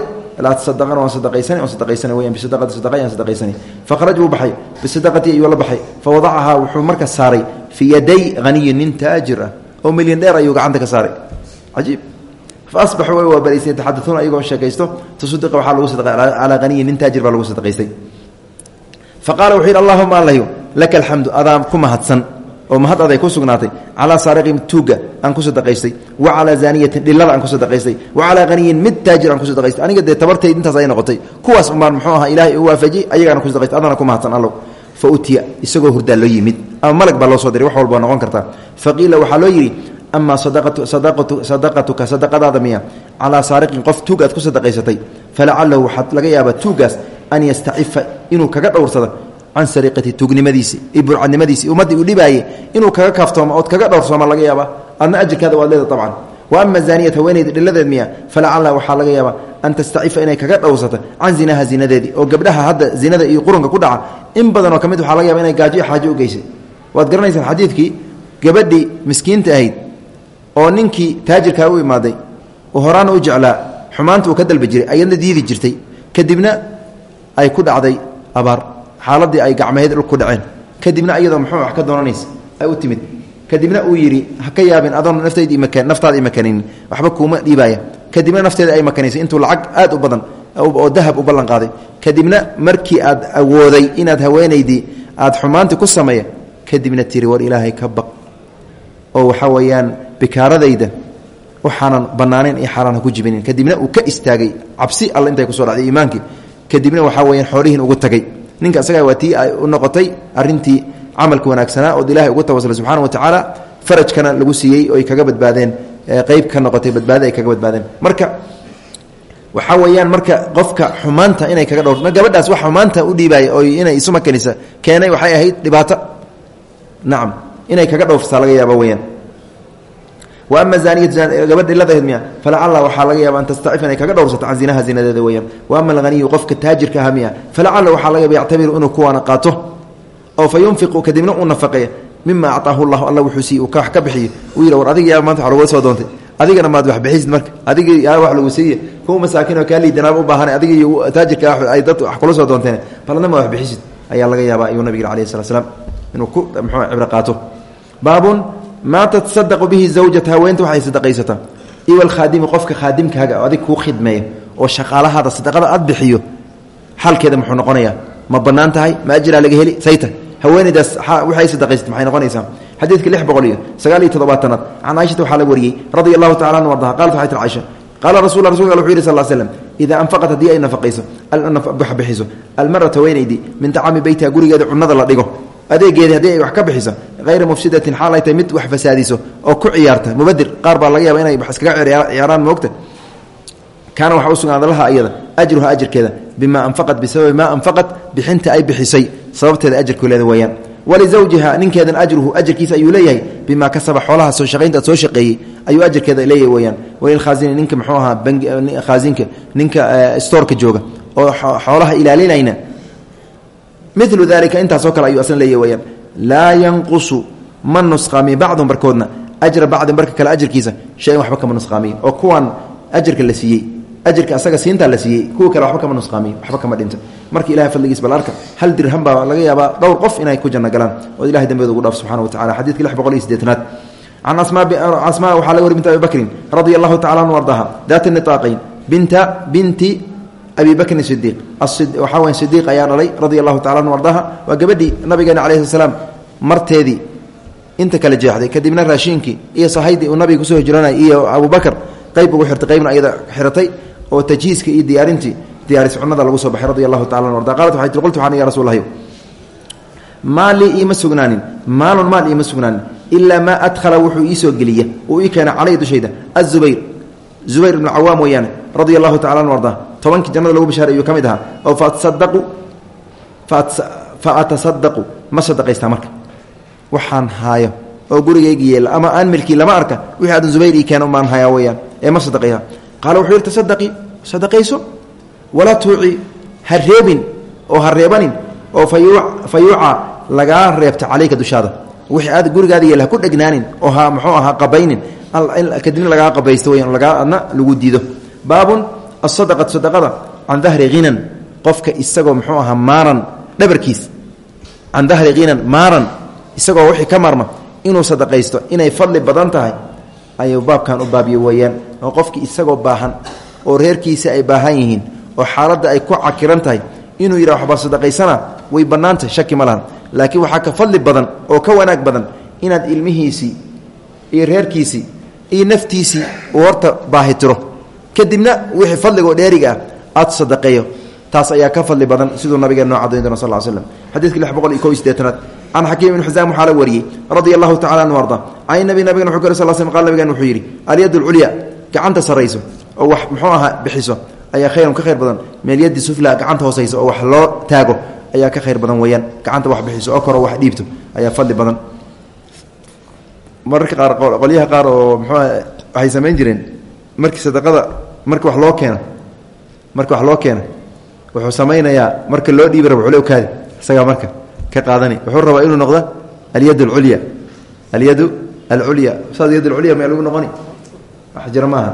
A: baxay bisadaqati ayuu la baxay fa wadacahaa wuxuu marka saaray fii yaday haniyin nin taajir ah oo milyan dheer ayuu gacanta ka saaray cajiib fa asbaxuu way waa baraysay yataxadatuuna ayagoo sheekaysto tasudiqa waxaa lagu sadaqay calaa haniyin nin taajir baa lagu sadaqaystay fa qaala wuxuu yidhi allahuma allayo laka alxamdu adaa ku mahadsan oo mahad aday ku sugnaatay calaa saariqin tuuga aan ku sadaqaystay wa calaa zaaniyatin dhilada aan ku sadaqaystay wa calaa haniyin mid taajir aan ku sadaqaystay aniga dee tabartayd intaas ay noqotay. Kuwaas umbaan muxuu ahaa ilaahay u waafajiyey ayagaana ku sadaqaystay adana ku mahadsan allow. Fa utiya isagoo hurdaa loo yimid. Ama malag baa loo soo diray wax walba noqon kartaa fa qiila waxaa loo yidhi amaa sadaqatuka sadaqadaada miya calaa saariqin qof tuug aad ku sadaqaysatay falacalahu waxaad laga yaabaa tuugaas an yastacifa inuu kaga dhowrsado can sariqati tuugnimadiisi iyo burcadnimadiisi ummaddii uu dhibaaye inuu kaga kaaftoomo ood kaga dhowrsooma laga yaaba adna ajirkaada waad leeda abcan wa ama zaaniyat haweeneyda dhiladeed miya falacala waxaa laga yaabaa an tastacifa inay kaga dhowrsato can zinaha zinadeedii oo gabdhaha hadda zinada iyo qurunka ku dhaca in badanoo ka mid waxaa laga yaba inay gaajo xaajo u geysay waad garanaysaan xadiidkii gabadhii miskiinta ahayd oo ninkii taajirkaa u imaaday oo horaana u jeclaa xumaanta uu ka dalbi jiray ayadna diidi jirtay kadibna ay ku dhacday abaar xaaladii ay gacmaheed dhul ku dhaceen. Kadibna iyadoo muxuu wax ka doonanaysa ay u timid. Kadibna uu yidhi ha ka yaabin adoon naftaada imakanaynin waxba kuuma dhiibaaya kadibna nafteeda ay makanaysay intuu lacag aad u badan oo dahab u ballan qaaday. Kadibna markii aad awooday inaad haweenaydii aad xumaantii ku sameeya kadibna tiri war ilaahay ka baq. Oo waxaa weeyaan bikaaradayda waxaanan bannaanayn iyo xaaraan ku jibinin. Kadibna uu ka istaagay cabsi alle intay ku soo dhacday iimaankii kadibna waxaa weyaan xoolihiin ugu tagay ninka isagaa waa tii u noqotay arintii camalka wanaagsanaa ood ilahay ugu tawasulay subxana wa tacaala farajkana lagu siiyey oo ay kaga badbaadeen qeyb ka noqotay badbaada ay kaga badbaadeen. Marka waxaa weeyaan marka qofka xumaanta inay kaga dhowr gabadhaas wax xumaanta u dhiibaaya oo inay isu makanisa keenay waxay ahayd dhibaato? Nacam inay kaga dhowrsaa laga yaaba weyaan ama zaaniyat gabadha iladaheed miya. Falacala waxaa laga yaaba an tastacif inay kaga dhowrsato can zinaha zinadeeda weyaan wa ama alhaniyu qofka taajirka aha miya. Falacala waxaa laga yaaba yactabiru inuu kuwaana qaato. Oo fa yunfiqu kadibna uu nafaqeeya. Mima acطaahu llahu alla wuxuu siiy uu wax ka bixiyo uu yidhi war adiga yaa maanta wa lagula soo doontay. Adigana maad wax bixisid marka. Adiga yaa wax lagu siiye kuwa masaakiin oo kaa liidanaaba u baahan adiga iyo taajirka ay dad wax kula soo doonteen baladna ma wax bixisid. Ayaa laga yaaba ayuu nabig alayh slat slam inuu ku mxuu cibro qaato. Baabun maa tatasadaqu bihi zawjata haweenta waxay sadaqaysataa iwa alkhaadimi qofka khaadimkaaga adig kuu khidmeeya oo shaqaalahaada sadaqada aad bixiyo xalkeeda muxuu noqonayaa ma bannaan tahay ma ajiraa laga heli sayta. Haweenaydaas waxay sadaqaysata maxay noqonaysaa? Xadiidka lix boqol iyo sagaal iyo toddobaatanaad can caaishata waxaa laga wariyey radia allahu tacala an ardaha qalat waxay tir caaisha qaala rasul rasulka wuxu yidhi sal slm idaa anfaqat haddii ay nafaqayso bixiso almarata weynaydi min tacaami beytiha gurigeeda cunada la dhigo adeegeedi haddii ay wax ka bixiso hayra mufsidatin xaal ay mid wax fasaadiso oo ku ciyaarta mubadir qaar baa laga yaaba inay wax iskaga ciyaaraan moogta. Kaana waxaa u sugnaada laha iyada ajruha ajirkeeda bimaa anfaqat bisababi maa anfaqat bixinta ay bixisay sababteeda ajirkuleeda weeyaan. Walizawjiha ninkeedan ajruhu ajirkiisa ayuu leeyahay bimaa kasaba xoolaha soo shaqaynta soo shaqeeyey ayuu ajirkeeda leeyahay weyaan walilkhaasini ninka mxuu ahaa khaasinka ninka stoorka jooga oo xoolaha ilaalinayna milu dalika intaasoo kale ayuu asna leeyahy weyaan laa yanqusu ma nusqaamiyo bacdun barkoodna ajra bacdin barka kale ajirkiisa shayan waxba kama nusqaamiyo oo kuwan ajirka la siiyey ajirka asaga siintaa la siiyey kuwa kale waba kama nusqaamiyo waxba kama dhinta. Marka ilahay fadligiis bal arka hal dirham baa laga yaabaa dhowr qof inay ku janno galaan oo ilahay dambiyada ugu dhaaf subxana wa tacala xadidka lix boqol iyo sideetanaad can asmaa waxaa laga wari binta abi bakrin radia allahu tacala anhu ardaha daat niaaqayn binta binti abi bakrin sidiiq waxaa weya sidiiq ayaa dhalay radia allahu tacala anhu ardaha. Waa gabadhii nabigeena alayhi salaam marteedii inta kala jeexday. Kadibna raashiinkii iyo sahaydii uu nabiga ku soo hijranay iyo abubakr qayb ugu xirtay qaybna ayada xiratay oo tajhiiska iyo diyaarintii diyaaris cunada lagu soo baxay radi allahu tacala anu qalat waxay tii qultu ya rasul allahi maal lii iima sugnaanin maalun maal iima sugnaanin ilaa maa adkhala wuxuu iisoo geliya uu ii keena caleyhi dushayda zubayr ibnu cawaam weeyaane radia allahu tacala anu tobankii jannada lagu bishaaray ayuu ka mid ahaa. Oo faatasadaqu fa atasadaqu ma sadaqaystaa marka. Waxaan haayo oo gurigayga yeela ama aan milkii lama arka wixii aadan zubayr ii keena umaan hayaa weyaan ee ma sadaqaya. Qaala wuxuu yihi tasadaqii sadaqayso? Walaa tuuci ha oo ha oo fa yuuca reebta calayka dushaada. Wixii aad gurigaada yeela ha ku dhegnaanin oo ha muxuu aha qabaynin. Kadibna lagaa qabaysto weyan lagaa adna lagu diido. Baabun asadaqatu sadaqada can dahri hinan qofka isagoo muxuu ahaa maaran dhabarkiis. Can dahri hinan maaran. Isagoo wixii ka marma inuu sadaqaysto inay fadli badan tahay ayuu baabkan u baabiye weeyaan. Oo qofkii isagoo baahan oo reerkiisa ay baahan yihiin oo xaaladda ay ku cakiran tahay inuu yidhah waxbaa sadaqaysana way bannaantahy shaki ma lahan. Laakiin waxaa ka fadli badan oo ka wanaag badan inaad ilmihiisii iyo reerkiisii iyo naftiisii uu horta baahitiro kadibna wixii fadligoo dheeriga ah aad sadaqeeyo. Taas ayaa ka fadli badan siduu nabigeen noo cadayn doona sal slam xadiidka lix boqol iyo ko iyo sideetanaad xakiim ibn xisaam waxaa la wariyey radia tacala anhu arda can nabi nabigan wuxuu kor sal sl qal nabigan wuxuu yidhi alyad alculya gacanta sarrayso oo wax muxuu ahaa bixiso ayaa khayrun ka khayr badan. Meelyadi sufla gacanta hoosaysa oo wax loo taago ayaa ka khayr badan weeyaan. Gacanta wax bixiso oo koro wax dhiibto ayaa fadli badan. Mararka qaar qolyaha qaar oo muxuuah waxay samayn jireen markii sadaqada marka wax loo keeno marka wax loo keeno wuxuu samaynayaa marka loo dhiibi rabo xule kaadi isagaa marka ka qaadani. Wuxuu rabaa inuu noqdo alyad alculya alyadu alculya saas yad alculya ma lagu noqoni? Wax jira maaha.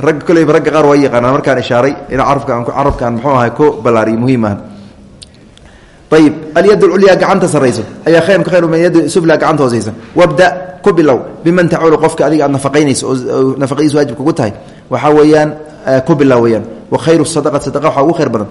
A: Ragga koleyba ragga qaar waa yaqaanaa markaan ishaaray in carabkaan carabkaan muxuu ahay ku ballaariyo muhiim ah ayib alyad alculya gacanta sarrayso. Ayaa khayrun ka khayr min yad sufla gacanta hoosaysa wabda ku bilow biman tacuulu qofka adiga aad nafaqaynayso oo nafaqadiisa waajib kugu tahay. Waxaa weeyaan ku bilow weyaan wa khayru sadaqat sadaqa waxaa ugu khayr badan.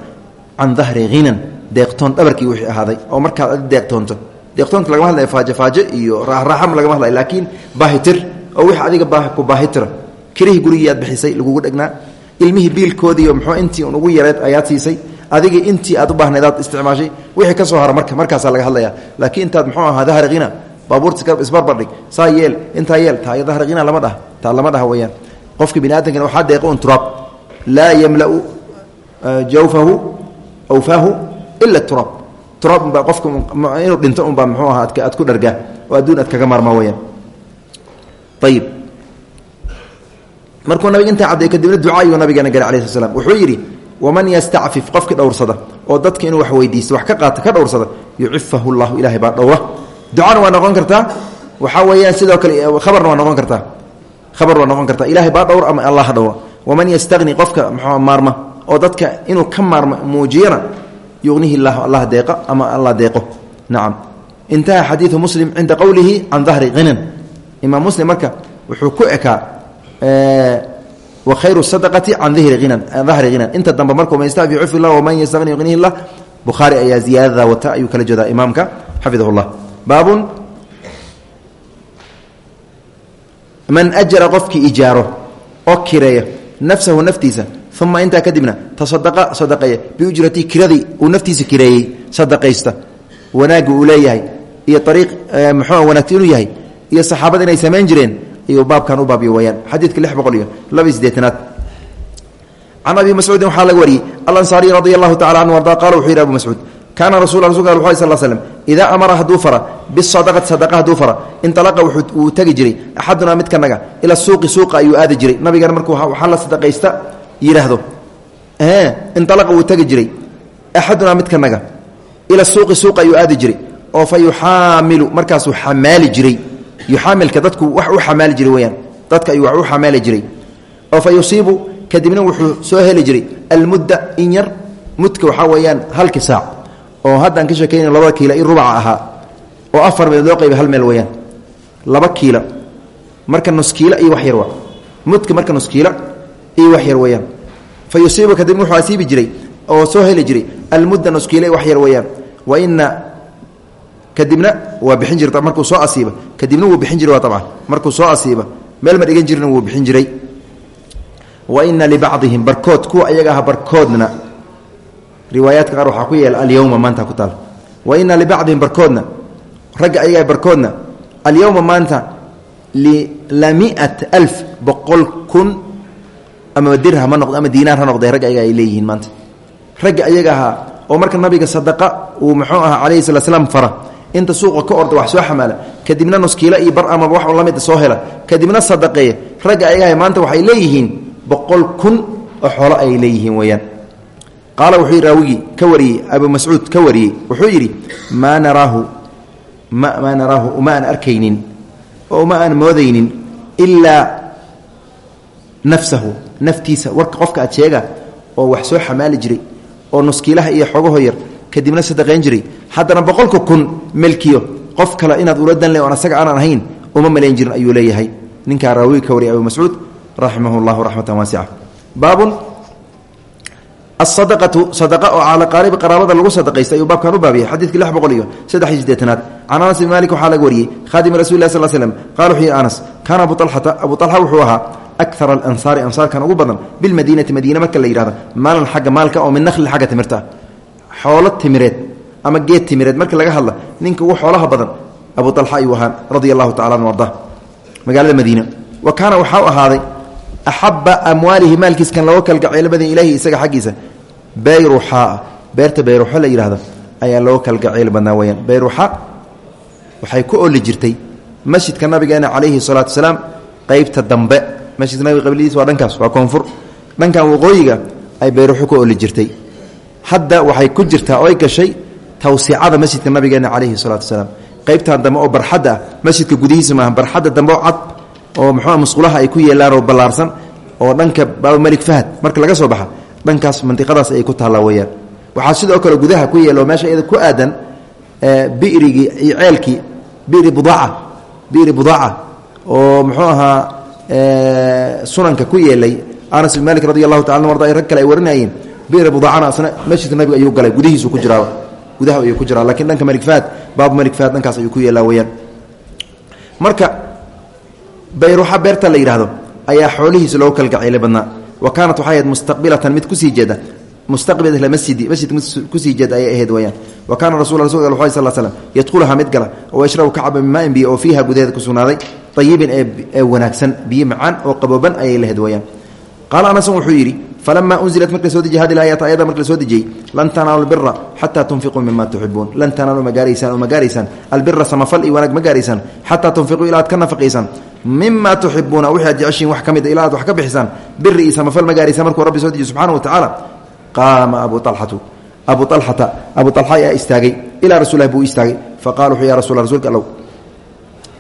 A: Can dahri hinan deeqtoon dhabarkii wixii ahaaday. Oo markaad adi deeqtoonto. Deeqtoonka lagama hadlaya faajofaajo iyo raaxraaxama lagama hadlaya laakiin baahitir oo wix adiga ku baahitira kirihii gurigii aad bixisay lagugu dhegnaa ilmihii adigii intii aad u baahnayd aad isticmaashay wixii ka soo hara marka markaasaa laga hadlaya laakiin intaad muxuu ahaa dahri hina baabuurta isbarbardhig saa yeel intaa yeel taa iyo dahri hina lama dhaha taa lama dhaha weeyaan. Qofka bini aadamkana waxaa deeqa un turaab laa yamlau jawfahu aw faahu ila turaab. Turaab unbaa qofka inuu dhinto unbaa muxuu ahaa aad ku dhargaa. Oo adduun aad kaga maarmaa weyaan ayib markuu nabiga intaa cadday kadibna duca ayuu nabigeena galay alayh sl slam wuxuu yidhi waman yastacfif qofkii dhowrsada oo dadka inuu wax weydiisto wax ka qaata ka dhowrsada yucifahu llahu ilahay baa dhowra. Ducana waa noqon kartaa waxaa weeyaan sidoo kale khabarna waa noqon kartaa khabar waa noqon kartaa ilahay baa dhowr ama allah dhowra. Waman yastaqni qofka mxuu maarma oo dadka inuu ka maarmo muujiyana yugnihi llahu allah deeqa ama allah deeqo. Nacam intaha xadiidu muslim cinda qowlihi can dahri hinan imaam muslim marka wuxuu ku ekaa wa khayru sadaqati can dihri hinan dahri hinan inta dambe markuu man yastafi cufi llah waman yastaqni yugnihi llah bukhaari ayaa ziyaadada wata ayuu kala jeedaa imaamka xafidahu llah baabun man ajara qofkii ijaaro oo kireeya nafsahu naftiisa uma intaa kadibna tasadaqa sadaqeeya biujratii kiradii uu naftiisa kireeyey sadaqaysta. Wanaagga uu leeyahay iyo ariiq muxuu wanaagta inuu yahay iyo jireen ayuu baabkan u baabiyo wayaan. Xadiidka lix boqol iyo laba sideetanaad can abi mascuudin waxaa laga wariyey alansaariy radi allahu tacala anhu arda qala wuxuu yidhi abu mascuud kaana rasul rasulka al sal slm idaa amara hadduu fara bisadaqati sadaqa hadduu fara intalaqa wuu tegi jiray axadunaa mid kanaga ila suuqi suuqa ayuu aadi jiray. Nabigana markuu waxaa la sadaqaysta yidhaahdo inalaqa wuu tegi jiray axadunaa mid kanaga ila suuqi suuqa ayuu yuxaamilka dadku wax u xamaali jiray weyaan dadka ayuu wax u xamaali jiray. Oo fa yusiibu kadibna wuxuu soo heli jiray almudda in yar. Mudka waxaa weeyaan halki saac. Oo haddaan ka sheekayna labada kiila in rubaca ahaa. Oo afar meed loo qayba hal meel weyaan laba wax yar waa. Mudka marka nuskiila iyo wax yar weyaan fa yusiibu kadibna jiray. Oo soo heli jiray almudda nuskiila wax yar weyaan wa ina kadibna waa bixin jirta markuu soo asiiba kadibna wuu bixin jiray waa tabcan. Markuu soo asiiba meel ma dhigan jirina wuu bixin jiray. Wa ina libacdihim barkood kuwa ayaga aha barkoodna. Riwaayaadka qaar waxaa ku yeela alyowma maanta ku taal. Wa ina libacdihim barkoodna. Ragga ayaga barkoodna. Alyowma maanta lamiat alf boqol kun ama dirham ha noqdo ama diinaar ha noqde ragga ayaga ay leeyihiin maanta. Ragga ayaga ahaa oo marka nabiga sadaqa uu muxuu ahaa calayhi sala fara inta suuqa ka orda wax soo xamaala kadibna nuskiila iyo bar amaba wax la mid soo hela kadibna sadaqeeya ragga ayaga maanta waxay leeyihiin boqol kun oo xoolo ay leeyihiin weeyaan. Qaala wuxuu raawigii ka wariyey abu mascuud ka wariyey wuxuu yidhi maa naraahu ma maa naraahu uma aan arkaynin oo uma aan moodaynin ilaa nafsahu naftiisa warka qofka aad sheega oo wax soo xamaali jiray oo nuskiilaha iyo xogaho yar kadibna sadaqayn jiray. Haddana boqolka kun melkiyo. Qof kale inaad ula danle oon asaga aanan ahayn uma malayn jirin ayuu leeyahay. Ninkaa raawigi ka wariyay abu mascuud raximah llahu raxmatan waasica baabun asadaqatu sadaqa oo cala qaaribi qaraabada lagu sadaqaysta ayuu baabkan u baabiyay xadiidka lix boqol iyo saddex iyo sideetanaad. Can anas bin malik waxaa laga wariyey khaadimi rasuli lah sal slm qala wuxuu yihi anas kaana abu alxata abu alxa wuxuu ahaa akar alansaari ansaarkan ugu badan bilmadiinati madiine marka la yidhahdo maalan xagga maalka oo min nahli xagga timirta ah xoolo timireed ama geed timireed. Marka laga hadla ninka ugu xoolaha badan abu alxa ayuu ahaa radia allahu tacala an arda. Magaalada madiine wa kaana waxaa u ahaaday axaba amwaalihi maalkiiskan looga kalgacaylo badan ilaahi isaga xaggiisa. Bayruxaa beerta bayruxo la yidhahdo ayaa looga kalgacayl badnaa weyaan bayruxa waxay ku oli jirtay masjidka nabigeena calayhi salaatu salaam qeybta dambe. Masjidka nabiga qabladiis waa waa koonfur. Dhankan waqooyiga ay bayruxo ku oli jirtay hadda waxay ku jirtaa oy gashay tawsiicada masjidka nabigeena calayhi salaatu salaam qeybtan dambe oo barxadda ah masjidka gudihiisa maaha barxadda dambe oo cad oo muxua musqulaha ay ku yeelaan oo ballaarsan oo dhanka baabamalik fahad marka laga soo baxa dhankaas mandiqadaas ayay ku taallaa weyaan waxaa sidoo kale gudaha ku yeelo meesha iyada ku aadan birigii iyo ceelkii biri budaaca biri budaaca oo muxuu ahaa sunanka ku yeelay anas bin malik radi allahu taala arda rag kale ay warinayeen biri budaacana asna masjidka nabiga ayuu galay gudihiisu ku jiraa gudaha ayuu ku jiraa lakiin dhanka malik fahad baabu malik fahad dhankaas ayuu ku yeelaa weyaan marka bayruxa beerta la yidhaahdo ayaa xoolihiisa loogu kalgacaylay badnaa. Wa kaanat waxay ahayd mustaqbilatan mid ku sii jeeda mustaqbilat masjidi masjid ku sii jeeda ayay ahayd weyaan wa kaana rasul rasul al sal slam yadkhuluhaa mid gala oo yashrabu ka caba min maain biyo oo fiiha gudaheeda ku sugnaaday ayibin ee wanaagsan biyo macaan oo qabooban ayay lahayd weyaan qaala anasun wuxuu yidhi falama unzilat marka la soo dejiye hadi ayat ayada marka la soo dejiyey lan tanaalu lbira xataa tunfiquu mima tuxibuun lan tanaalu ma gaaraysaan oo ma gaaraysaan albira samafal iyo wanaag ma gaaraysaan xataa tunfiquu ilaa aad ka nafaqaysaan mima tuxibuuna wixi aad jeceshiin wax ka mid ilaa aad wax ka bixisaan biri iyo samafal ma gaaraysaan markuu rabbi soo dejiye subxana wa tacaala qaama abu alxatu abu alxata abu alxa ayaa istaagay ilaa rasulah buu istaagay faqala wuxuu ya rasul rsulka allow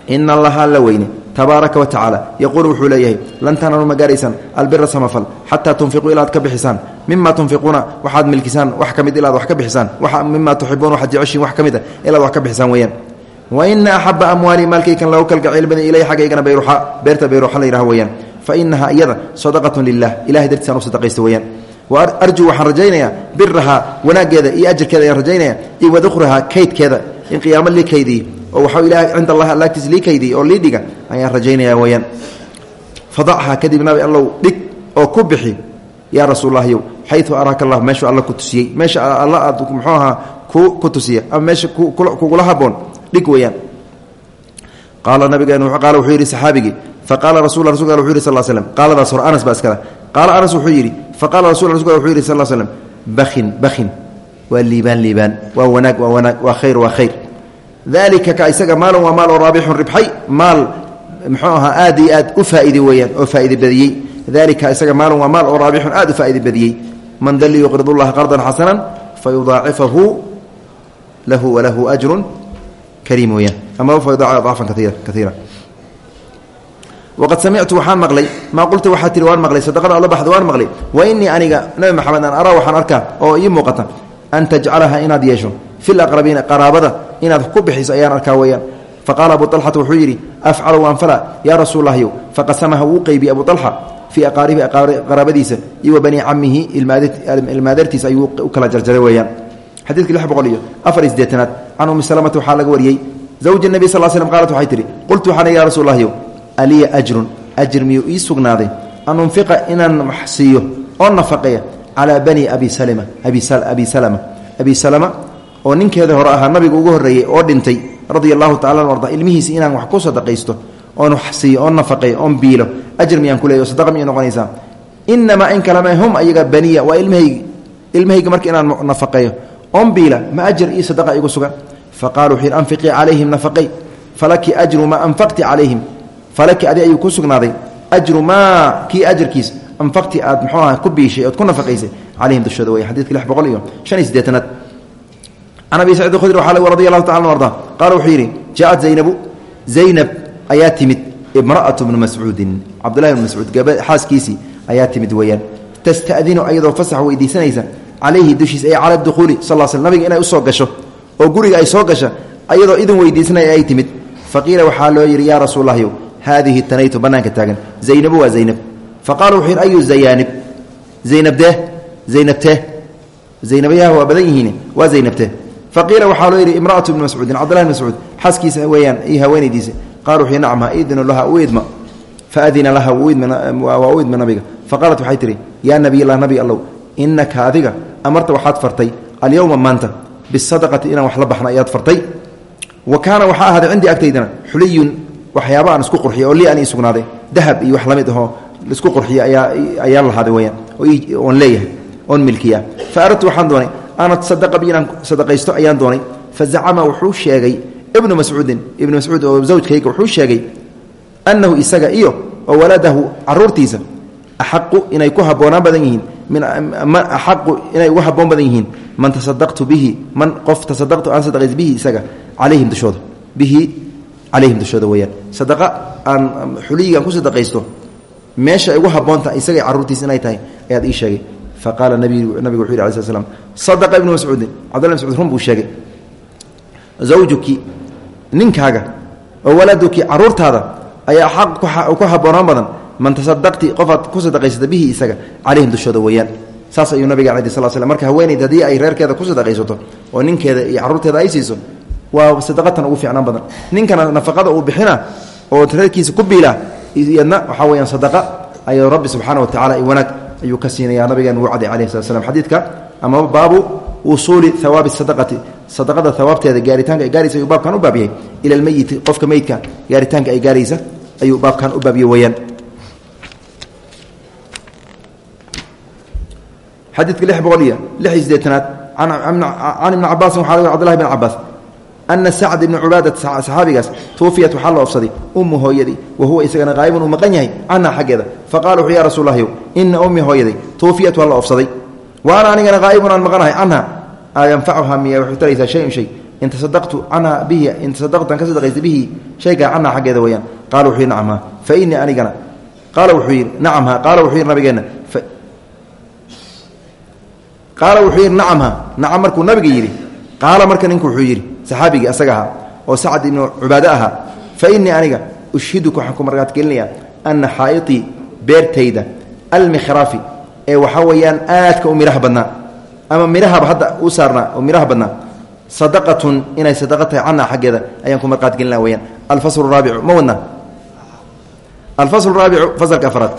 A: ina allaha alla weyne tabaaraka wa tacaala. Yaquulu wuxuu leeyahay lan tanaalu ma gaaraysaan albira samafal xataa tunfiquu ilaad ka bixisaan. Mima tunfiquuna waxaad milkisaan wax ka mid ilaad wax ka bixisaan. Mima tuxibuuna waxaad jeceshiin wax ka mid a ilaad wax ka bixisaan weeyaan. Wa ina axaba amwaali maalkaykan lagu kalgacayl badan ilay xaggaygana bayruxa beerta bayruxa la yidhaha weeyaan. Fa inaha iyada sadaqatun lilah ilahay dartiisaan u sadaqaysta weeyaan. Wa arjuu waxaan rajaynayaa birahaa wanaaggeeda iyo ajarkeeda ayaan rajaynaya iyo wadukhrahaa kaydkeeda. In oo ilahay cinda allah allaagtiis lii kaydiy oo lii ayaan rajaynaya weyaan fadachaa kadib nabi allow dhig oo ku bixi yaa rasuullahyow xayu araaka allah meeshuu alla ku tusiyey meesha alla aad muxuu ahaa ku tusiya ama meesha kugula haboon dhig weyaan qaala nabigeen qaala wuxuu yidhi saxaabigii faqaala rasul rasulka wuxu yidhi sal slm qaaladaas hor anas baa qaala anas wuxuu yidhi faqala rasul rasulka wuxuu yidhi sal slm bakin bakin waa liibaan liibaan waa wanaag waa wanaag waa khayr waa khayr dalika ka isaga maalun waa maal oo raabixun ribxay maal muxuu ahaa aad iyo aad u faa'iide weeyaan oo faa'iide badiyey. Dalika isaga maalun waa maal oo raabixun aad u faa'iide badiyey. Man dali yuqrid llaha qardan xasanan fayudaacifahu lahu walahu ajrun kariim weyaan ama fayudaacifa dacfan kaiira waqad samictu waxaan maqlay maa qulta waxaa tihi waan maqlay sadaqada alla baxda waan maqlay. Wa inii aniga nabi maxamed aan araa waxaan arkaa oo ii muuqata an tajcalaha inaad yeesho fi laqrabiina qaraabada inaad ku bixiso ayaan arkaa weyaan faqaala abu alxata wuxuu yidhi afcalu waan fala yaa rasuullahyow faqasamaha wuu qeybiyey abu alxa fii aqaaribi qaraabadiisa iyo wa banii camihi ilmaadartiisa ayuu u kala jarjaray weeyaan. Xadiidka lix boqol iyo afar iyo sideetanaad can ummi salamata waxaa laga wariyey zawji nebi sal slm qaalat waxay tihi qultu waxaan ya rasuullahyow aliya ajrun ajr miyuu ii sugnaaday? An unfiqa inaan wax siiyo oo nafaqeeya calaa bani abi salama abi oo ninkeeda hore ahaa nabiga ugu horreeyey oo dhintay radia allahu tacala arda ilmihiisi inaan wax ku sadaqaysto oon siiyo oon nafaqeeyo oon biilo ajr miyaan ku leeyo sadaqa miyay noqonaysaa? Inamaa in kalema hum ayaga baniya waa ilmahaygi ilmahayga marka inaan nafaqeeyo oon biila ma ajar iyo sadaqa igu sugan. Faqala wuxuu yidhi anfiqii calayhim falaki ajru maa anfaqti calayhim falaki adi ayuu ku sugnaaday ajru maa kii ajarkiis anfaqti aad muxuu ku biishay ood ku nafaqaysay calayhim dushooda wey xadidka lix shan iyo can abi sacid khudri radi allahu tacala an arda qaala wuxuu yidhi jaaءat zaynabu zaynab ayaa timid imra'atu bnu mascuudin cabdullahi bnu mascuud gaba xaaskiisii ayaa timid weeyaan tasta'dinu ayadoo fasax weydiisanaysa calayhi dushiisa ay cala dukhuuli sal sl nabiga inay u soo gasho oo guriga ay soo gasha ayadoo idin weydiisanaya ay timid faqiila waxaa loo yidhi yaa rasuullahyow haadihi tanaytu bannaanka taagan zaynabu waa zaynab faqala wuxuu yidhi ayu zayaanib zaynabdee zaynabtee zaynabayaha waa badan yihiin waa zaynabtee faqiila waxaa loo yidhi imra'atu bni mascuudin cabdullahi bn mascuud xaaskiisa weeyaan iyo haweenaydiisa qala wuxuu nacam ha idinu laha u idma faadina laha waa u idma nabiga. Faqaalat waxay tihi yaa nabiy allah nabi allow inaka adiga amarta waxaad fartay alyowma maanta bisadaqati inaan wax la baxno ayaad fartay. Wa kaana waxaa ahaaday cindii agtaydana xuliyun waxyaaba aan isku qurxiya oo lii aan ii sugnaaday dahab iyo wax la mid ahoo isku qurxiya ayaa ayaan lahaaday weyaan oon leeyahay oon milkiya fa aradtu waxaan doonay ana tasadaqa bi inaan sadaqaysto ayaan doonay fa zacama wuxuu sheegay ibnu mascuudin ibnu mascuud oo zawjkayga wuxuu sheegay annahu isaga iyo oo waladahu caruurtiisa axaqu inay ku habboonaan badan yihiin min axaqu inay ugu habboon badan yihiin man tasadaqtu bihi man qof tasadaqtu aan sadaqays bihi isaga calayhim dushooda bihi calayhim dushooda weeyaan sadaqa aan xuliyigaan ku sadaqaysto meesha ay ugu habboontaha isagay carruurtiisa inay tahay ayaad ii sheegay fa qaala nabigu wuxu yidhi alai sl slam sadaqa ibnu mascuudin cabdullah mascuud run buu sheegay. zawjuki ninkaaga oo waladuki caruurtaada ayaa xaq ku habboonaan badan man tasadaqti qofaad ku sadaqaysata bihi isaga calayhim dushooda weeyaan saas ayuu nabiga alai sal slam marka haweenayd haddii ay reerkeeda ku sadaqaysato oo ninkeeda iyo carruurteeda ay siiso waa sadaqatan ugu fiicnaan badan ninkana nafaqada uu bixina oo reerkiisa ku biila iyadna waxaa weyaan sadaqa rabbi subxaana wa tacala wanaag ayuu ka siinaya nabigeena wuu caday alayhi slat slam xadiidka amaba baabu wusuuli hawaabi sadaqati. Sadaqada hawaabteeda gaaritaanka ay gaaraysa ayuu baabkan u baabiyey ila almeyiti qofka meydka gaaritaanka ay gaaraysa ayuu baabkan u baabiyey weyaan xadiidka lix boqol iyo lix iyo sideetanaad can ibni cabaasin waxa lg cbdullahi bn ana sacd ibna cubaadat saxaabigaas tuufiyat waxaa la ofsaday ummu hooyadii wa huwa isagana qaa'ibun uu maqan yahay canha xaggeeda faqala wuxuu ya rasuullahyow ina ummi hooyaday tuufiyat waa la ofsaday wa ana anigana qaa'ibun aan maqanahay canha ayanfacuha miya waxay taraysaa shayun shay in tasadaqtu canha bihi in tasadaqtu aan ka sadaqaysta bihi shaygaa canha xaggeeda weeyaan qaala wuxuu yidhi nacamha fa innii anigana qaala wuxuu yidhi nacamha qaala wuxuu yidhi nabigeenna qaala wuxuu yidhi nacamha nacam markuu nabiga yidhi qaala marka ninku wuxuu yidhi saxaabigii asaga ahaa oo sacd ibnu cubaade ahaa fa innii aniga ushhiduka waxaan ku markaad gelinayaa ana xaa'itii beertayda almikhraafi ee waxaa weeyaan aadka u midhaha badnaa ama midhahaba hadda u saarnaa oo midhaha badnaa sadaqatun inay sadaqa tahay canaa xaggeeda ayaan ku marqaad gelina weyaan alfaslu raabicu ma wadna? Alfasl raabicu fasalka afraad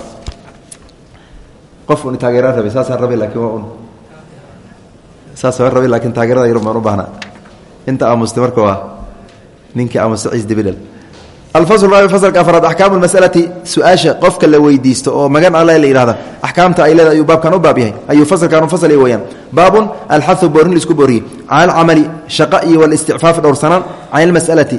A: qof un taageeraan rabay saasaan rabay laakiin waa un. Saasaan rabay laakiin taageerada yar baan u baahnaa inta aamusta marka waa ninkii aamusta ciis dibidhal alfasl raabic fasalka afraad axkaamu lmasalati su'aasha qofka la weydiisto oo magan alle la yihahda axkaamta ay leeda ayuu baabkan u baab yahay? Ayuu fasalkan u fasal weyaan baabun alxahu boorin la isku booriyey. Cala alcamali shaqa iyo walisticfaaf dhowrsanaan can ilmasalati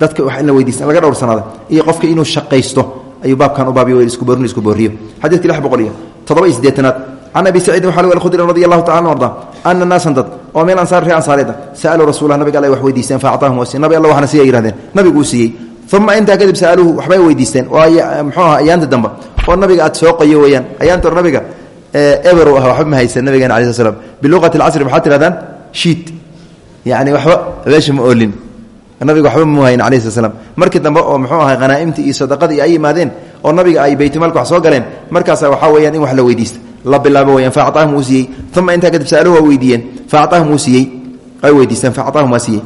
A: dadka wax in la weydiista laga dhowrsanaada iyo qofka inuu shaqaysto ayuu baabkan u baabiy isku boorin isku booriyo. Xadiidka lix boqol iyo toddoba iyo siddeetanaad can abi saciidin lg alkhudri radi allahu tacala arda ana naasan dad oo meel ansaar ree ansaareeda sa'aluu rasulah nabiga alle wax weydiisteen faactaahum wasi nabi alla waxna siya yihahdeen nabiguu siiyey uma intaa kadib sa'aluuhu waxbay weydiisteen oo muxuu aha ayaanta dambe oo nabiga aad soo qoyo weeyaan ayaanta or nabiga eber u ah waxba ma haysan nabigeena alai sl slam biluqati alcasri maxaad tihahdaan shiid yacni waxba meesha ma oolin nabiga waxba mu hayn alayh sl slam markii dambe oo muxuu ahay hanaa'imtii iyo sadaqadii ay yimaadeen oo nabiga ay baytmaalka wax soo galeen markaasa waxaa weyaan in wax la weydiista la bilaabo weyaan faactaahum uu siiyey uma intaa saaluhu waa weydiiyeen. Siiyey. Ay weydiisteen faactaahum waa siiyey.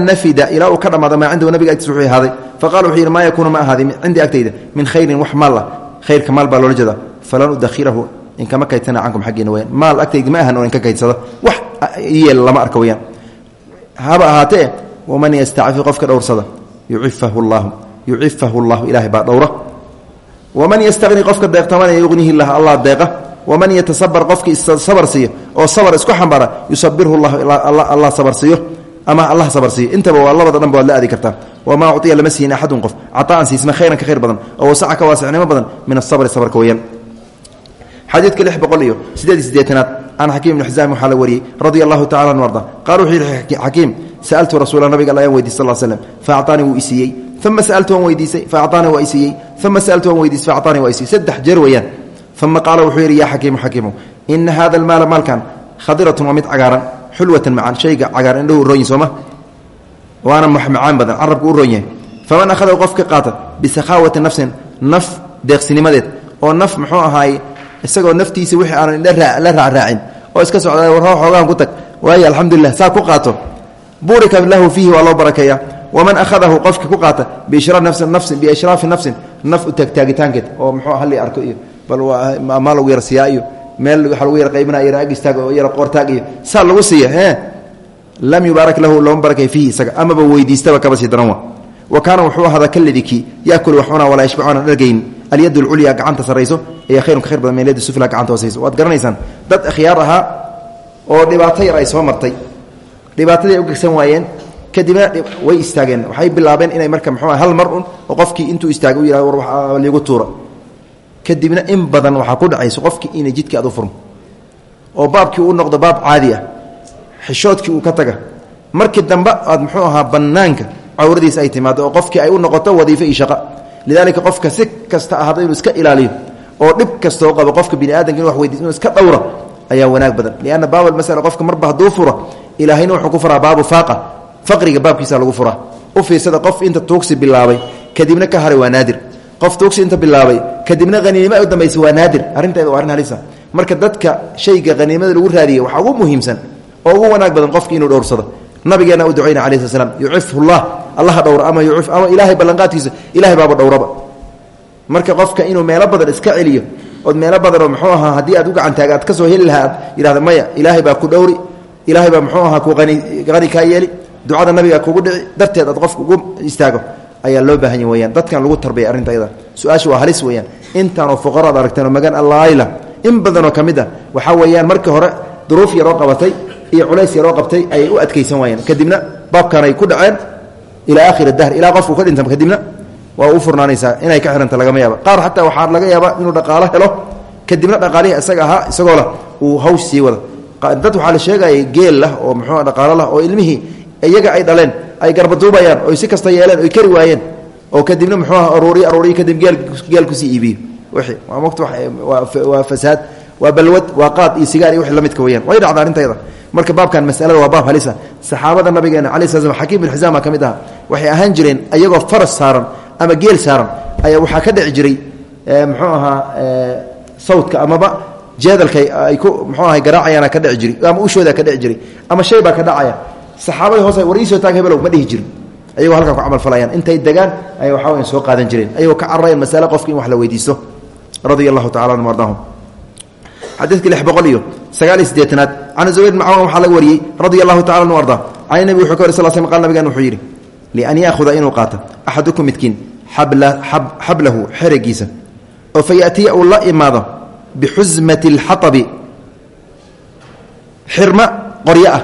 A: Nafida ilaa uu ka dhammaado maa nabiga agtiis wuxuu ahaaday. Faqala wuxuu yidhi maa yakuunu ma ahaaday cindii agtayda min khayrin wax maal ah. Khayrka maal baa loola jeeda falan udakhirahu inkama kaydsana cankum xaggiina weyaan maal agtayda ma ahan oo inka kaydsada wax iyeel lama arka weyaan haba ahaatee waman yastacfi qofka dhowrsada. Yucifahu llahu yucifahu llahu ilaahay baa dhowra. Waman yastaqni qofka deeqtamana yugnihi lah allah deeqa waman yatasabar qofki sabar siiyo oo sabar isku xambaara yusabirhu llahu allah sabar siiyo ama allah sabar siiyo intaba waa labada dhanba waad la aadi kartaa wamaa uciya lama siihin axadun qof caطaan siisma khayran ka khayr badan oo wasaca ka waasicnimo badan min asabri sabarka weyaan xadiidka lix boqol iyo sideed iyo sideetanaad can xakiim ibni xisaam waxaa la wariyey radia allahu tacala anu arda qaala wuxuu yihi xakiim sa'altu rasuula nabiga alla ayaan weydiy sal slm faacطaanii wuu isiiyey uma sa'altu waan weydiisay faacطaanii waa isiiyey uma sa'altu waan weydiisay faacطaanii waa isiiyey saddex jeer weeyaan uma qaala wuxuu yidhi yaa xakiimu xakiimow ina hada almaala maalkan khadiratun waa mid cagaaran xulwatan macaan shayga cagaaran indhahu uroonyi sooma waana macaan badan carabku u roon yahay faman akhadahu qof ka qaata bisakhaawati nafsin naf deeqsinimadeed oo naf muxuu ahaay isagoo naftiisa wixii aanan la raacraacin oo iska socda war xoogaan ku tag waayo alxamdulilah saa ku qaato burika lahu fiihi waa loo barakeeya waman ahadahu qofka ku qaata biishraafi nafsin naf u taagtaagitaankeed oo muxuu halli arko iyo maa lagu yar siyaa iyo meel waxa lagu yar qaybinaya yar ag istaag oo yar qoortaag iyo saa lagu siiya lam yubaarak lahu looma barakay fiihi isaga amaba weydiistaba kaba sii daran wa. Wa kaana wuxuu ahaada kaladikii yakulu wax cunaa walaa yashbacu aanan dhargayn alyad gacanta sarayso ayaa khayrun ka khayr badan min yadi sufla gacanta hoosayso. Waad garanaysaan dad akhyaar oo dhibaato yar ay soo martay. Dhibaatadii ay u gegsan waayeen kadibna way istaageen. Waxay bilaabeen inay marka mxuu hal mar oo qofkii intuu istaaga u war liigu tuura kadibna in badan waxaa ku dhacayso qofkii inay jidkii aad u furmo. oo baabkii uu noqdo baab caadi ah xishoodkii uu ka taga. Markii dambe aad muxuu ahaa bannaanka cawradiisa ay timaado oo qofkii ay u noqoto wadiifo iyo shaqo lidaalika qofka si kasta ahado inuu iska ilaaliyo oo dhib kastoo qabo qofka bini aadamka inu wax weydiis inuu iska dhowra ayaa wanaag badan. Lianna baabulmasala qofka marba hadduu furo ilaahayna wuxuu ku furaa baabu faaqa. Faqriga baabkiisa lagu furaa. U fiirsada qof inta tuugsi bilaabay kadibna ka haray waa naadir qof tuugsi inta bilaabay. Kadibna haniimo ay u dambaysa waa naadir. Arrinteeda arrin halisa. Marka dadka shayga haniimada lagu raadiya waxaa ugu muhiimsan oo ugu wanaag badan qofki inuu dhowrsado. Nabigeena u ducayna calayi sl slam yucifhu llah allaha ama yucif ama ilaahay ballanqaadkiisa ilahay baaba dhowraba. Marka qofka inuu meelo badan iska celiyo ood meelo badanoo muxuu ahaa haddii aad u gacantaaga aad ka soo heli lahaa aad maya ilaahay baa ku dhowri ilaahay baa muxuu ahaa ku ani kaa yeeli ducada nabiga kugu dhici darteed aad qofka ugu istaago ayaa loo baahan ya weyaan dadkan lagu tarbiyay arrinta ayada. Waa halis weeyaan. Intaanoo fuqaraad aragteen oo magan allaayla in badanoo ka mid ah weeyaan markii hore duruuf yaroo qabatay iyo culays yaroo qabtay ayay u adkaysan waayeen kadibna baabkan ay ku dhaceen ilaa aakhiri dahr ilaa qofku ka dhinta kadibna waa u furnaanaysaa inay ka xihanta lagama yaaba qaar xataa waxaa laga yaabaa inuu dhaqaalo helo. Kadibna dhaqaalihii isaga ahaa isagoo lah uu hawsh wada. Dad waxaa la sheegayay geel lah oo muxuu dhaqaalo lah oo ilmihii iyaga ay dhaleen ay garbaduubayaan oy si kasta yeeleen oy kari waayeen oo kadibna muxuu aha aruuriy aruuriy kadib geel ku sii iibiyo. Wixii waa mota waa fasaad waa balwad waa qaad iyo sigaar iyo wixii la way dhacda arrintayda marka baabkan masalada waa baab halisa. Saxaabada nabigeena cala sla slam xakiim bin xisaam baa ka mid aha waxay jireen ayagoo faras saaran ama geel saaran ayaa waxaa ka dhici jiray muxuu ahaa sawdka amaba jeedalka ay ku muxuu ahay garaacayaana ka dhici jiray ama ushooda ka dhici jiray ama shay baa ka dhacaya saxaabadii hoose war iisoo taag hebelow ma dhihi jirin. Ayagoo halkan ku camalfalayaan intay degaan ayay waxaa weya soo qaadan jireen ayagoo ka cararayaan masale qofka in wax la weydiisto radia allahu tacala anhum ardaahum xadiidka lix boqol iyo sagaal iyo siddeetanaad. Can zubayr bn cawan waxaa laga wariyey radia allahu tacala anhu ardaa can nebi wuxuu ka wary sal sl qal nabigan wuxuu yidhi lian yaahuda inuu qaato. Axadukum midkiin xablahu xeregiisa oo fa yatiya uu la imaado bixusmati اlxaabi xirma qoryo ah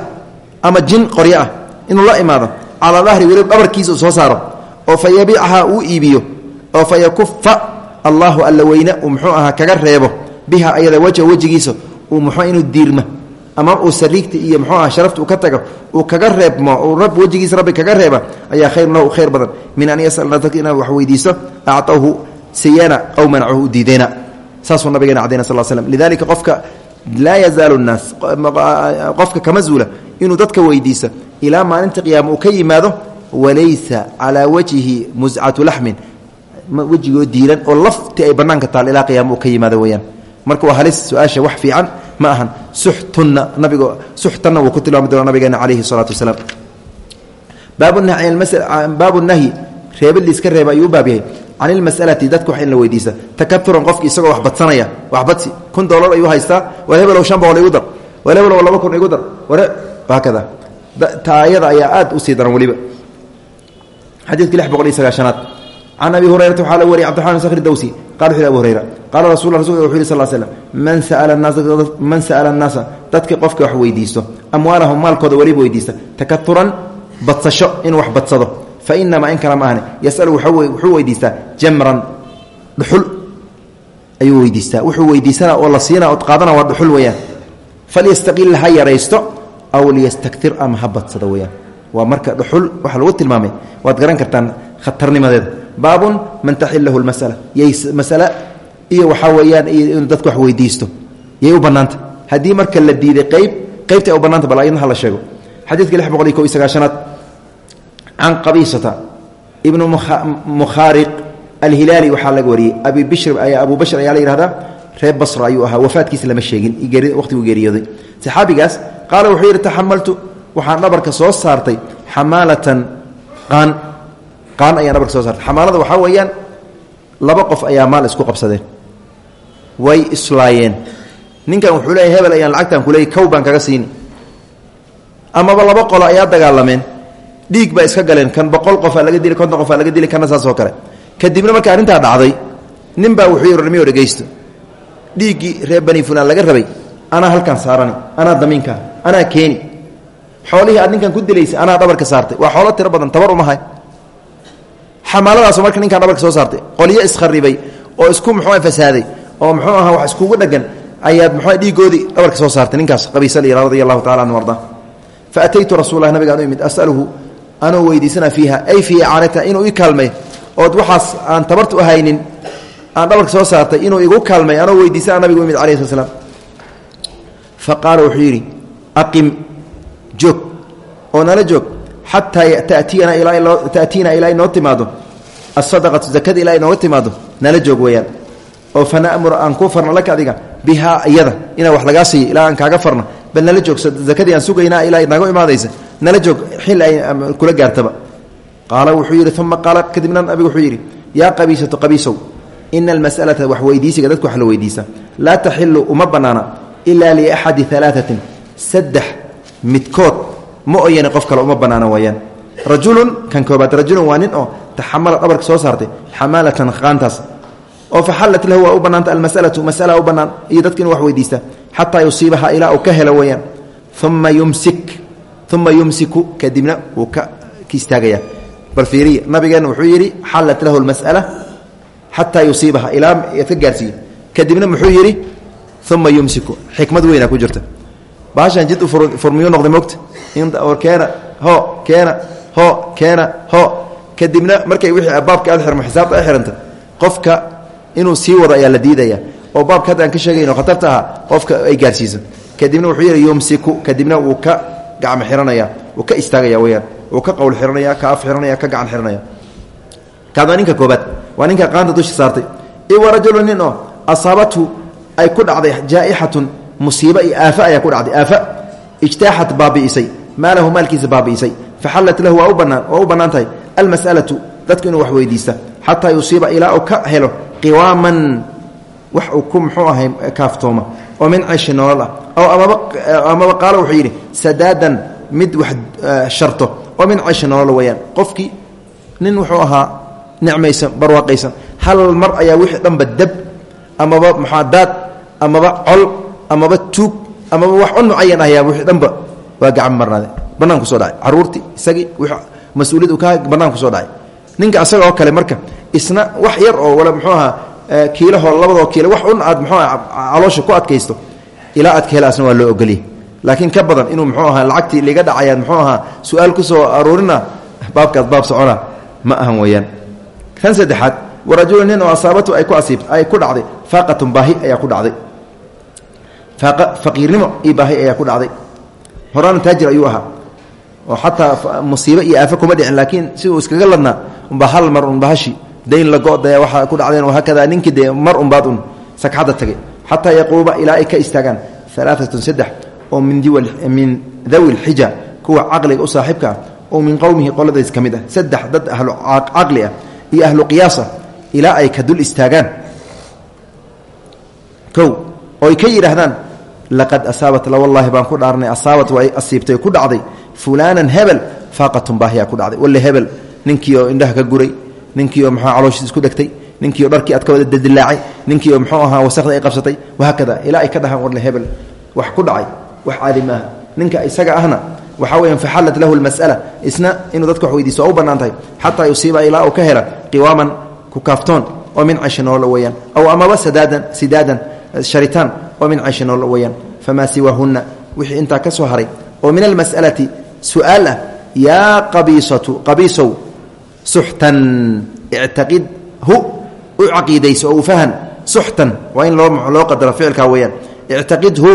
A: ama jin qoryo ah inuu la imaado calaa dahri weliba dhabarkiisa soo saaro oo fa yabiicahaa uu iibiyo oo fa yakufa alla weyne uu muxuu kaga reebo biha ayada wajha wejigiisa uu muxuu inuu diirma ama uu sariigta iyo muxuu aha sharafta uu ka tago uu kaga reebmo uu rab wejigiisa rabbi kaga reeba ayaa khayrun lahu khayr badan. Min an yasala dadka inaad wax weydiisto acطawhu siyana aw manacuhu u diideyna saasuu nabigeena cadayna sal slm lidalika qofka laa yazaalu naas. Qofka kama zuula inuu dadka weydiisto ilaa maalinta qiyaama uu ka yimaado walaysa calaa wajhi muscatu laxmin. Wejigoo diiran oo lafti ay banaanka taal ilaa qiyaama uu ka yimaado weyaan marka waa halis su'aasha wax fiican ma ahan. Suxtunna nabigo suxtanna wuu ku tilmaami doona nabigeena calayhi salaatu wasalaam. Baabu nahyi reebid liiska reeba ayuu u baab yahay can ilmasalati dadka wax in la weydiista takaturan qofki isagoo wax badsanaya wax badsi. Kun dolar ayuu haystaa war hebelow shan boqol igu dar. War hebelow laba kun igu dar. War haakada taayada ayaa aad u sii daran weliba. Xadiidka lix boqol iyo sagaashanaad can abi hurayrata waxaa la wariyay cbdiraxman sakhr dawsi. Qala wuxu yhi abu hurayra qaala rasul rasulka wuxu yhi sal man sa'ala man sa'ala annaasa dadka qofka wax weydiisto amwaalahum maalkooda weliba weydiista takaturan badsasho inuu wax badsado fa inamaa in kale ma ahne yasalu wuxuu weydiistaa jamran dhuxul ayuu weydiistaa wuxuu weydiisana oo la siina ood qaadana waa dhuxul weyaan falyastaqil ha yaraysto aw liyastaktir ama ha badsado weyaan waa marka dhuxul waxaa lagu tilmaamay waad garan kartaan khatarnimadeeda baabun man taxilahu lmasala yay iyo waxaa weeyaan inuu dadka wax weydiisto yay u bannaanta haddii marka la diiday qeyb qeybta ay u bannaanta bal ayadna la sheego xadiidka lix boqol iyo ko iyo can qabiisata ibnu mukhaariq alhilaali waxaa laga wariyey abi bishr abu bashr ayaa la yihahdaa reer basra ayuu ahaa wafaadkiisa lama sheegin waqhtiguu geeriyooday saxaabigaas qaala wuxuu yidhi taxamaltu waxaan dhabarka soo saartay xamaalatan qaan qaan ayaan dhabarka soo saartay xamaalada waxaa weeyaan laba qof ayaa maal isku qabsadeen way islaayeen ninkan wuxuu leeyahy hebel ayaan lacagtan kuleeyay kow baan kaga siini laba qolo ayaa dagaalameen dhiig baa iska galeen kan boqol qofaa laga dili konton qofaa laga dili kana saasoo kale. Kadibna marka arrintaa dhacday nin baa wuxuu rmiyo dhegaysto dhiiggii reer bani fulaan laga rabay anaa halkan saarani anaa damiinkaa anaa keeni. Xoolihii aad ninkan ku dilaysa anaa dhabarka saartay. Waa xoolo tiro badan tabar umahay xamaaladaaso marka ninkaan dhabarka soo saartay qolyo iskharibay oo isku muxuu fasaaday oo muxuu ahaa wax iskugu dhagan ayaad muxuu dhiigoodii dhabarka soo saartay ninkaas qabiisa la yihah radi allahu tacala anhu fa ataytu rasulah nabigaan u imid asaluhu anuu weydiisana fiiha ay fii icaanata inuu ii kaalmay. Ood waxaas aan tabartu ahaynin aan dhabarka soo saartay inuu igu kaalmay anoo weydiisana nabigu imid alayh sl slam fa qaala wuxuu yidhi aqim joog oo nala joog xataa tatiina ilaa inoo timaado asadaqatu zakada ilaa inooga timaado nala joog weeyaan. Oo fanamur aan kuu farno laka adiga bihaa iyada inaa wax lagaa siiyo ilaa aan kaaga farno. Bal nala joog zakadii aan sugaynaa ilaa inaga imaadaysa nala joog xil ay kula gaartaba. Qaala wuxuu yidhi uma qaala kadibna nabigu wuxuu yidhi yaa qabiisatu qabiisow ina almas'alata wax weydiisiga dadka wax la weydiisa. Laa taxilu uma bannaana ilaa liaxadi alaaثatin saddex midkood ma oyane qof kale uma bannaana weeyaan. Rajulun kan koobaad rajulun waa oo taxamala dhabarka soo saartay xamaalatan qaantaas oo faxallat lahu waa u bannaanta almasalatu masala u bannaan iyo dadka inuu wax weydiista xataa yusiibaha ilaa uu ka helo weeyaan. Uma yumsik uma yumsiku kadibna wuu ka istaagaya bal fiiriya nabigeenna wuxuu yidhi xallat lahu lmas'ala xataa yusiibaha ilaa ka gaarsiiye kadibna muxuu yidhi uma yumsiku xikmad weyna ku jirta baashan jid u furmiyu noqday mogta or keena ho keena ho keena ho kadibna markay wixii baabka aad xirmo xisaabta ay xiranta qofka inuu sii wado ayaa la diidaya oo baabka hadda aan ka sheegayno khatarta aha qofka ay gaarsiiso kadibna wuxuu yidhi yumsiku kadibna wuu ka gacmo xiranaya wuu ka istaagaya weyaan wuu ka qowl xiranaya ka af xiranaya ka gacan xiranaya. Kaad waa ninka qaanta dusha saartay. Iwa rajulu nin ay ku dhacday jaa'ixatun musiibo iyo aafa ayaa ku dhacday. Aafa ijtaaxat baabi'isay maalahu maalkiisa baabi'isay. Faxallat lahu waa u bannaan waa almas'alatu dadku inuu wax weydiista xataa yusiiba ilaa uu ka helo qiwaaman wax uu ku muxuu ahay kaaftooma. Oo min ceshi nolol ah. Aw amaba amaba qaalo wuxuu yidhi sadaadan mid wax sharto. Oo min ceshi nolol weeyaan. Qofkii nin wuxuu ahaa nicmaysan barwaaqaysan. Hal mar ayaa wixii dhanba dab amaba muxaadaad amaba col amaba tuug amaba wax u mucayan ah ayaa wixii dhanba waa gacan marnaade bannaan ku soo dhacay. Caruurtii isagii w mas'uuliyad uu ka bannaan ku soo dhacay. Ninka asaga oo kale marka isna wax yar oo wala muxuu ahaa kiilahoo labadoo kiilo wax un aad muxuu aha caloosha ku adkaysto ilaa helaasna waa loo ogoliyay laakiin ka badan inuu muxuu ahaa lacagtii liga dhacayaad muxuu ahaa su'aal ku soo aruurina baabkaas baab socona ma ahan weeyaan. Kan saddexaad warajulu nin oo asaabatu ay ku asiibt ay ku dhacday faaqatun baahi ayaa ku dhacday. Faaqa faqiirnimo iyo ayaa ku dhacday. Horaana taajir ayuu ahaa. Oo xataa musiibo iyo aafo kuma dhicin laakiin si uu iskaga ladnaa unbaa hal mar un bahashi dayn la go-daya waxaa ku dhacdeen wahaakada ninkii dee mar unbaad un sagxadda tagay. Xataa yaquuma ilaa ay ka istaagaan. Alaaatun saddex oo min dawi lxija kuwa caqliga u saaxiibka ah oo min qowmihi qoladays ka mid ah. Saddex dad ahlu caqli ah iyo ahlu qiyaasa ilaa ay ka dul istaagaan. Kow oo ay ka yidhaahdaan laqad asaabat la wallaahi baan ku dhaarnay asaabat waa ay asiibtay ku dhacday. Fulaanan hebel faaqatun baahiyaa ku dhacday. Walle hebel ninkii oo indhaha ka guray ninkii oo mxuu calooshiis isku dhegtay ninkii oo dharkii aad ka wada dadilaacay ninkii oo muxuu ahaa wasakda ay qabsatay wahaakada ilaa ay ka dhahaan warle hebel wax ku dhacay wax caadi maaha ninka isaga ahna waxaa weeyaan faxallat lahu lmas'ala isna inuu dadka wax weydiisto waa u bannaan tahay xataa yusiiba ilaa uu ka hela qiwaaman ku kaaftoon oo min noolo weeyaan. Aw amaba sadaadan sidaadan sharitaan oo min noolo weeyaan. Famaa siwaahunna wixii intaa ka soo haray. Oo min almas'alati su'aal ah yaa qabiisatu qabiisow suxtan ictaqid hu u caqiidayso oo u fahan suxtan waa in loo loo qadaro ficilkaa weeyaan. Ictaqid hu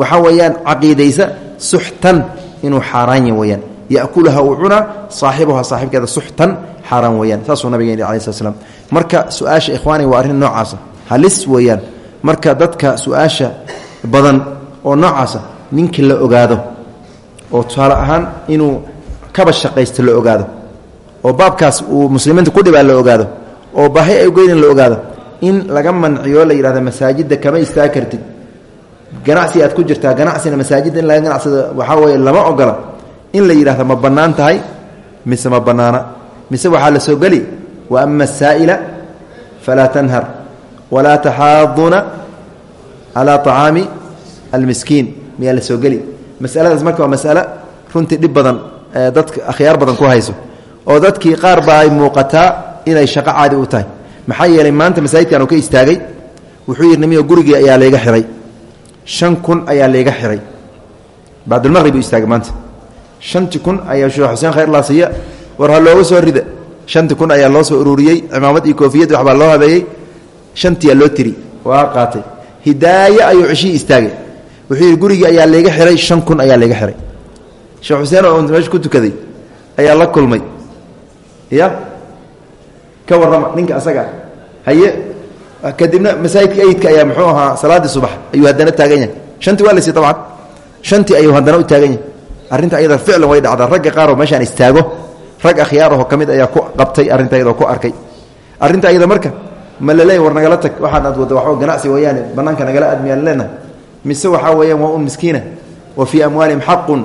A: waxaa weeyaan caqiidaysa suxtan inuu xaaraan ya weyaan yakulaha uu cunaa saaxibuha saaxibkeeda suxtan xaaraan weyaan saasuu nabigeen ala slat slam marka su'aasha ikhwaani waa arrin noocaasa halis weeyaan. Marka dadka su'aasha badan oo noocaasa ninka la ogaado oo tusaale inuu kaba shaqaysto la ogaado oo baabkaas uu muslimiinta ku dhibaa la ogaado oo baahi ay ugeydin la ogaado in laga manciyo la yidhahda masaajidda kama istaagi kartid. Ganacsi aad ku jirtaa ganacsina masaajidda in laga ganacsado waxaa weeye lama ogola in la yidhahdo ma bannaan tahay mise ma bannaana. Mise waxaa la soo geli wa ama asaa'ila falaa tanhar walaa taxaaduuna calaa طacaami almiskiin. Miyaa la soo geli? Masaladaas marka waa masalo runtii dhib badan dadka akhyaar badan ku hayso oo dadkii qaar baa muuqataa inay shaqo caadi u tahay. Maxaa yeelay maanta masaajidkan uu ka istaagay wuxuu yidhi nimiyo gurigii ayaa layga xihay shan kun ayaa layga xihay bacdulmaqrib uu istaagay maanta. Shanti kun ayaa sheekh xuseen khayrlaa siiya. War ha looga soo rida. Shanti kun ayaa loo soo ururiyey. Cimaamad iyo koofiyad waxbaa loo habeeyey. Shantiyaa loo tiri. Waa qaatay. Hidaaye ayuu ceshihii istaagay. Wuxuu yidhi gurigii ayaa layga xihay shan kun ayaa layga xihay sheekh xuseen oo meesha ku tukaday ayaa la kulmay ya ka warrama ninka asaga. Haye. Kadibna masaajidka ayidka ayaa muxuu ahaa salaaddii subax ayuu haddana taagan yahay. Shantii waa laysi dabcan. Shantii ayuu haddana u taagan yahay. Arrinta ayada ficlan way dhacdaa. Ragga qaaroo meeshaan istaago. Rag akhyaarahoo ka mid ayaa ku qabtay arrinta ayadoo ku arkay. Arrinta ayada marka ma laleeya war nagala tag. Waxaan aad wadda waxba ganacsi weeyaane bannaanka nagala aadmiyaan leenahay. Mise waxaa weeyaan waa un miskiina. Wa fii amwaalihim xaqun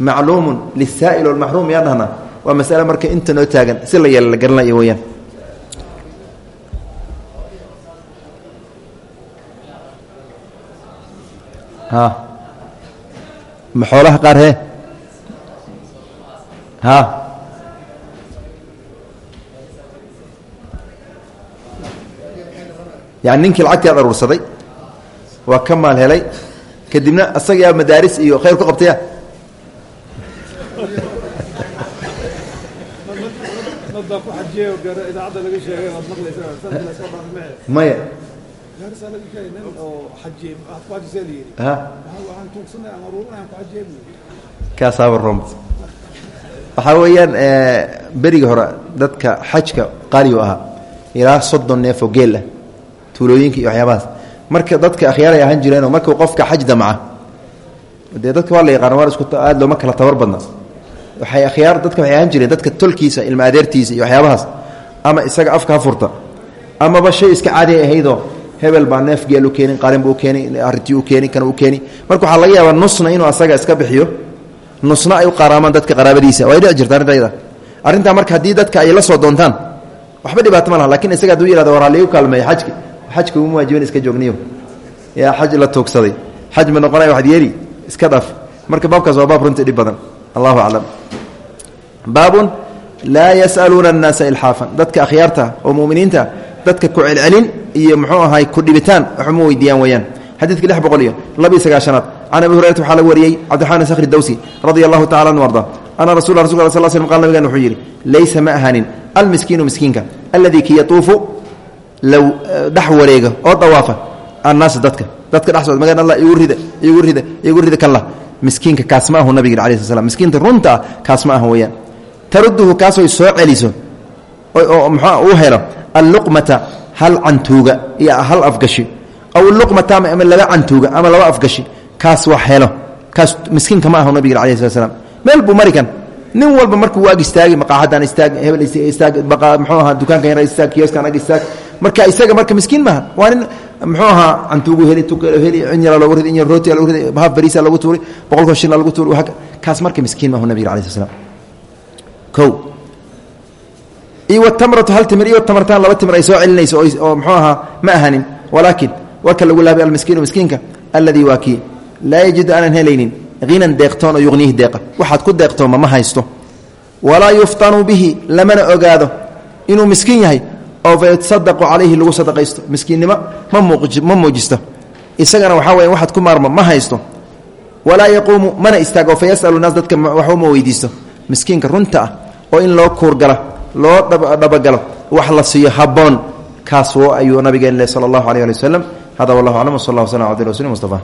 A: macluumun lisaa'il walmaxruum yaa dhahnaa waa masale marka inta noo taagan si la yeela la garanaya weyaan ma xoolaha qaar hee? Ha. Yani ninkii lacagtii ad aruursaday waa ka maal helay kadibna asagaa madaaris iyo khayr ku qabtaya maya kaasaaba waxaa weeyaan berigii hore dadka xajka qaaliyu ahaa ilaa soddon neefoo geel ah tuulooyinka iyo waxyaabahaas. Marka dadka akhyaaray ahaan jireenoo markuu qofka xaj damca dee dadka waa la yaqaana waa isku aad looma kala tabar badna waxay akhyaar dadka waxay ahaan jireen dadka tolkiisa ilma adeertiisa iyo waxyaabahaas. Ama isaga afka furta. Amaba shay iska caadi ahaydoo hebel baa neef geel u qarin buu keeni arintii u keeni kana u keeni marka waxaa laga yaabaa nusna inuu asaga iska bixiyo. Nusna ay u dadka qaraabadiisa. Way dhici jirta arintayda arrintaa marka haddii dadka ay la soo doontaan waxba dhibaato ma laha laakiin isaga haduu yihahdo war haliigu kaalmeeyo xajki. Xajka uma waajiban iska joogniyo. Yaa xaj la toogsaday. Xaj ma noqonaya waxad yeeli iska dhaaf marka baabkaas waa baab runtii dhib badan allahu aclam baabun laa yasaluuna annaasa ilxaafan dadka akhyaarta oo muminiinta dadka ku celcelin iyo muxuu ahay ku dhibitaan waxuma weydiiyaan weyaan xadiidka lix boqol iyo labiiy sagaashanaad can abi hurayrata waxaa laga wariyey cabdiraxmaan sakhri dawsi radia allahu tacala anu arda. Ana rasul rasul sal sl qal nabigan wuxuu yidhi laysa ma ahanin almiskiinu miskiinka alladii ki yatuufu low dhex wareega oo dawaafa annaasa dadka. Dadka kalla miskiinka kaas ma ahu nabig alai sl slam miskiinta runta ah aha weyaan taruduhu kaasoy soo celiso oo muxua uu helo alluqmata hal cantuuga iyo hal afgashi. Aw luqmata ama laba cantuuga ama laba afgashi. Kaas wax helo. Kaas miskiinka ma ahu nabig alai slat slam meel buu mari nin walba markuu ag istaagi maqaaxadan istaag hebel istaag mxuu ahaa dukaankan yar istaag kioskan ag istaag. Marka isaga marka miskiin maaha waa muxuu ahaa cantuugu heli heli in yara loogu riday in yar rooti logu riday haaf bariisa lagu tuuray boqolkoo shilna lagu tuuray kaas marka miskiin maahu nabiga alai slat slam iyo wtamratu hal timir iyo tamartaan laba timir ay soo celinayso oo mxuu ahaa ma ahanin walaakin warka lagu laabay almiskiinu miskiinka alladii waa kii. Laa yajidu aanan helaynin hinan deeqtoon oo yuqniihi deeqa. Waxaad ku deeqtooma ma haysto. Walaa yuftanu bihi lamana ogaado. Inuu miskiin yahay oo fayasadaqu calayhi lagu sadaqaysto. Miskiinnimo ma muujisto. Isagana waxaa weya waxaad ku maarmo ma haysto. Walaa yaquumu mana istaago fa yasalu naas dadka waxuma weydiisto. Miskiinka runta ah oo in loo kuurgala loo dhabagalo wax la siiyo haboon. Kaas ayuu nabigeen leh sala allahu aleh ali waslem hada wallah aclam wsal allah wslam abdi rasuli mustafa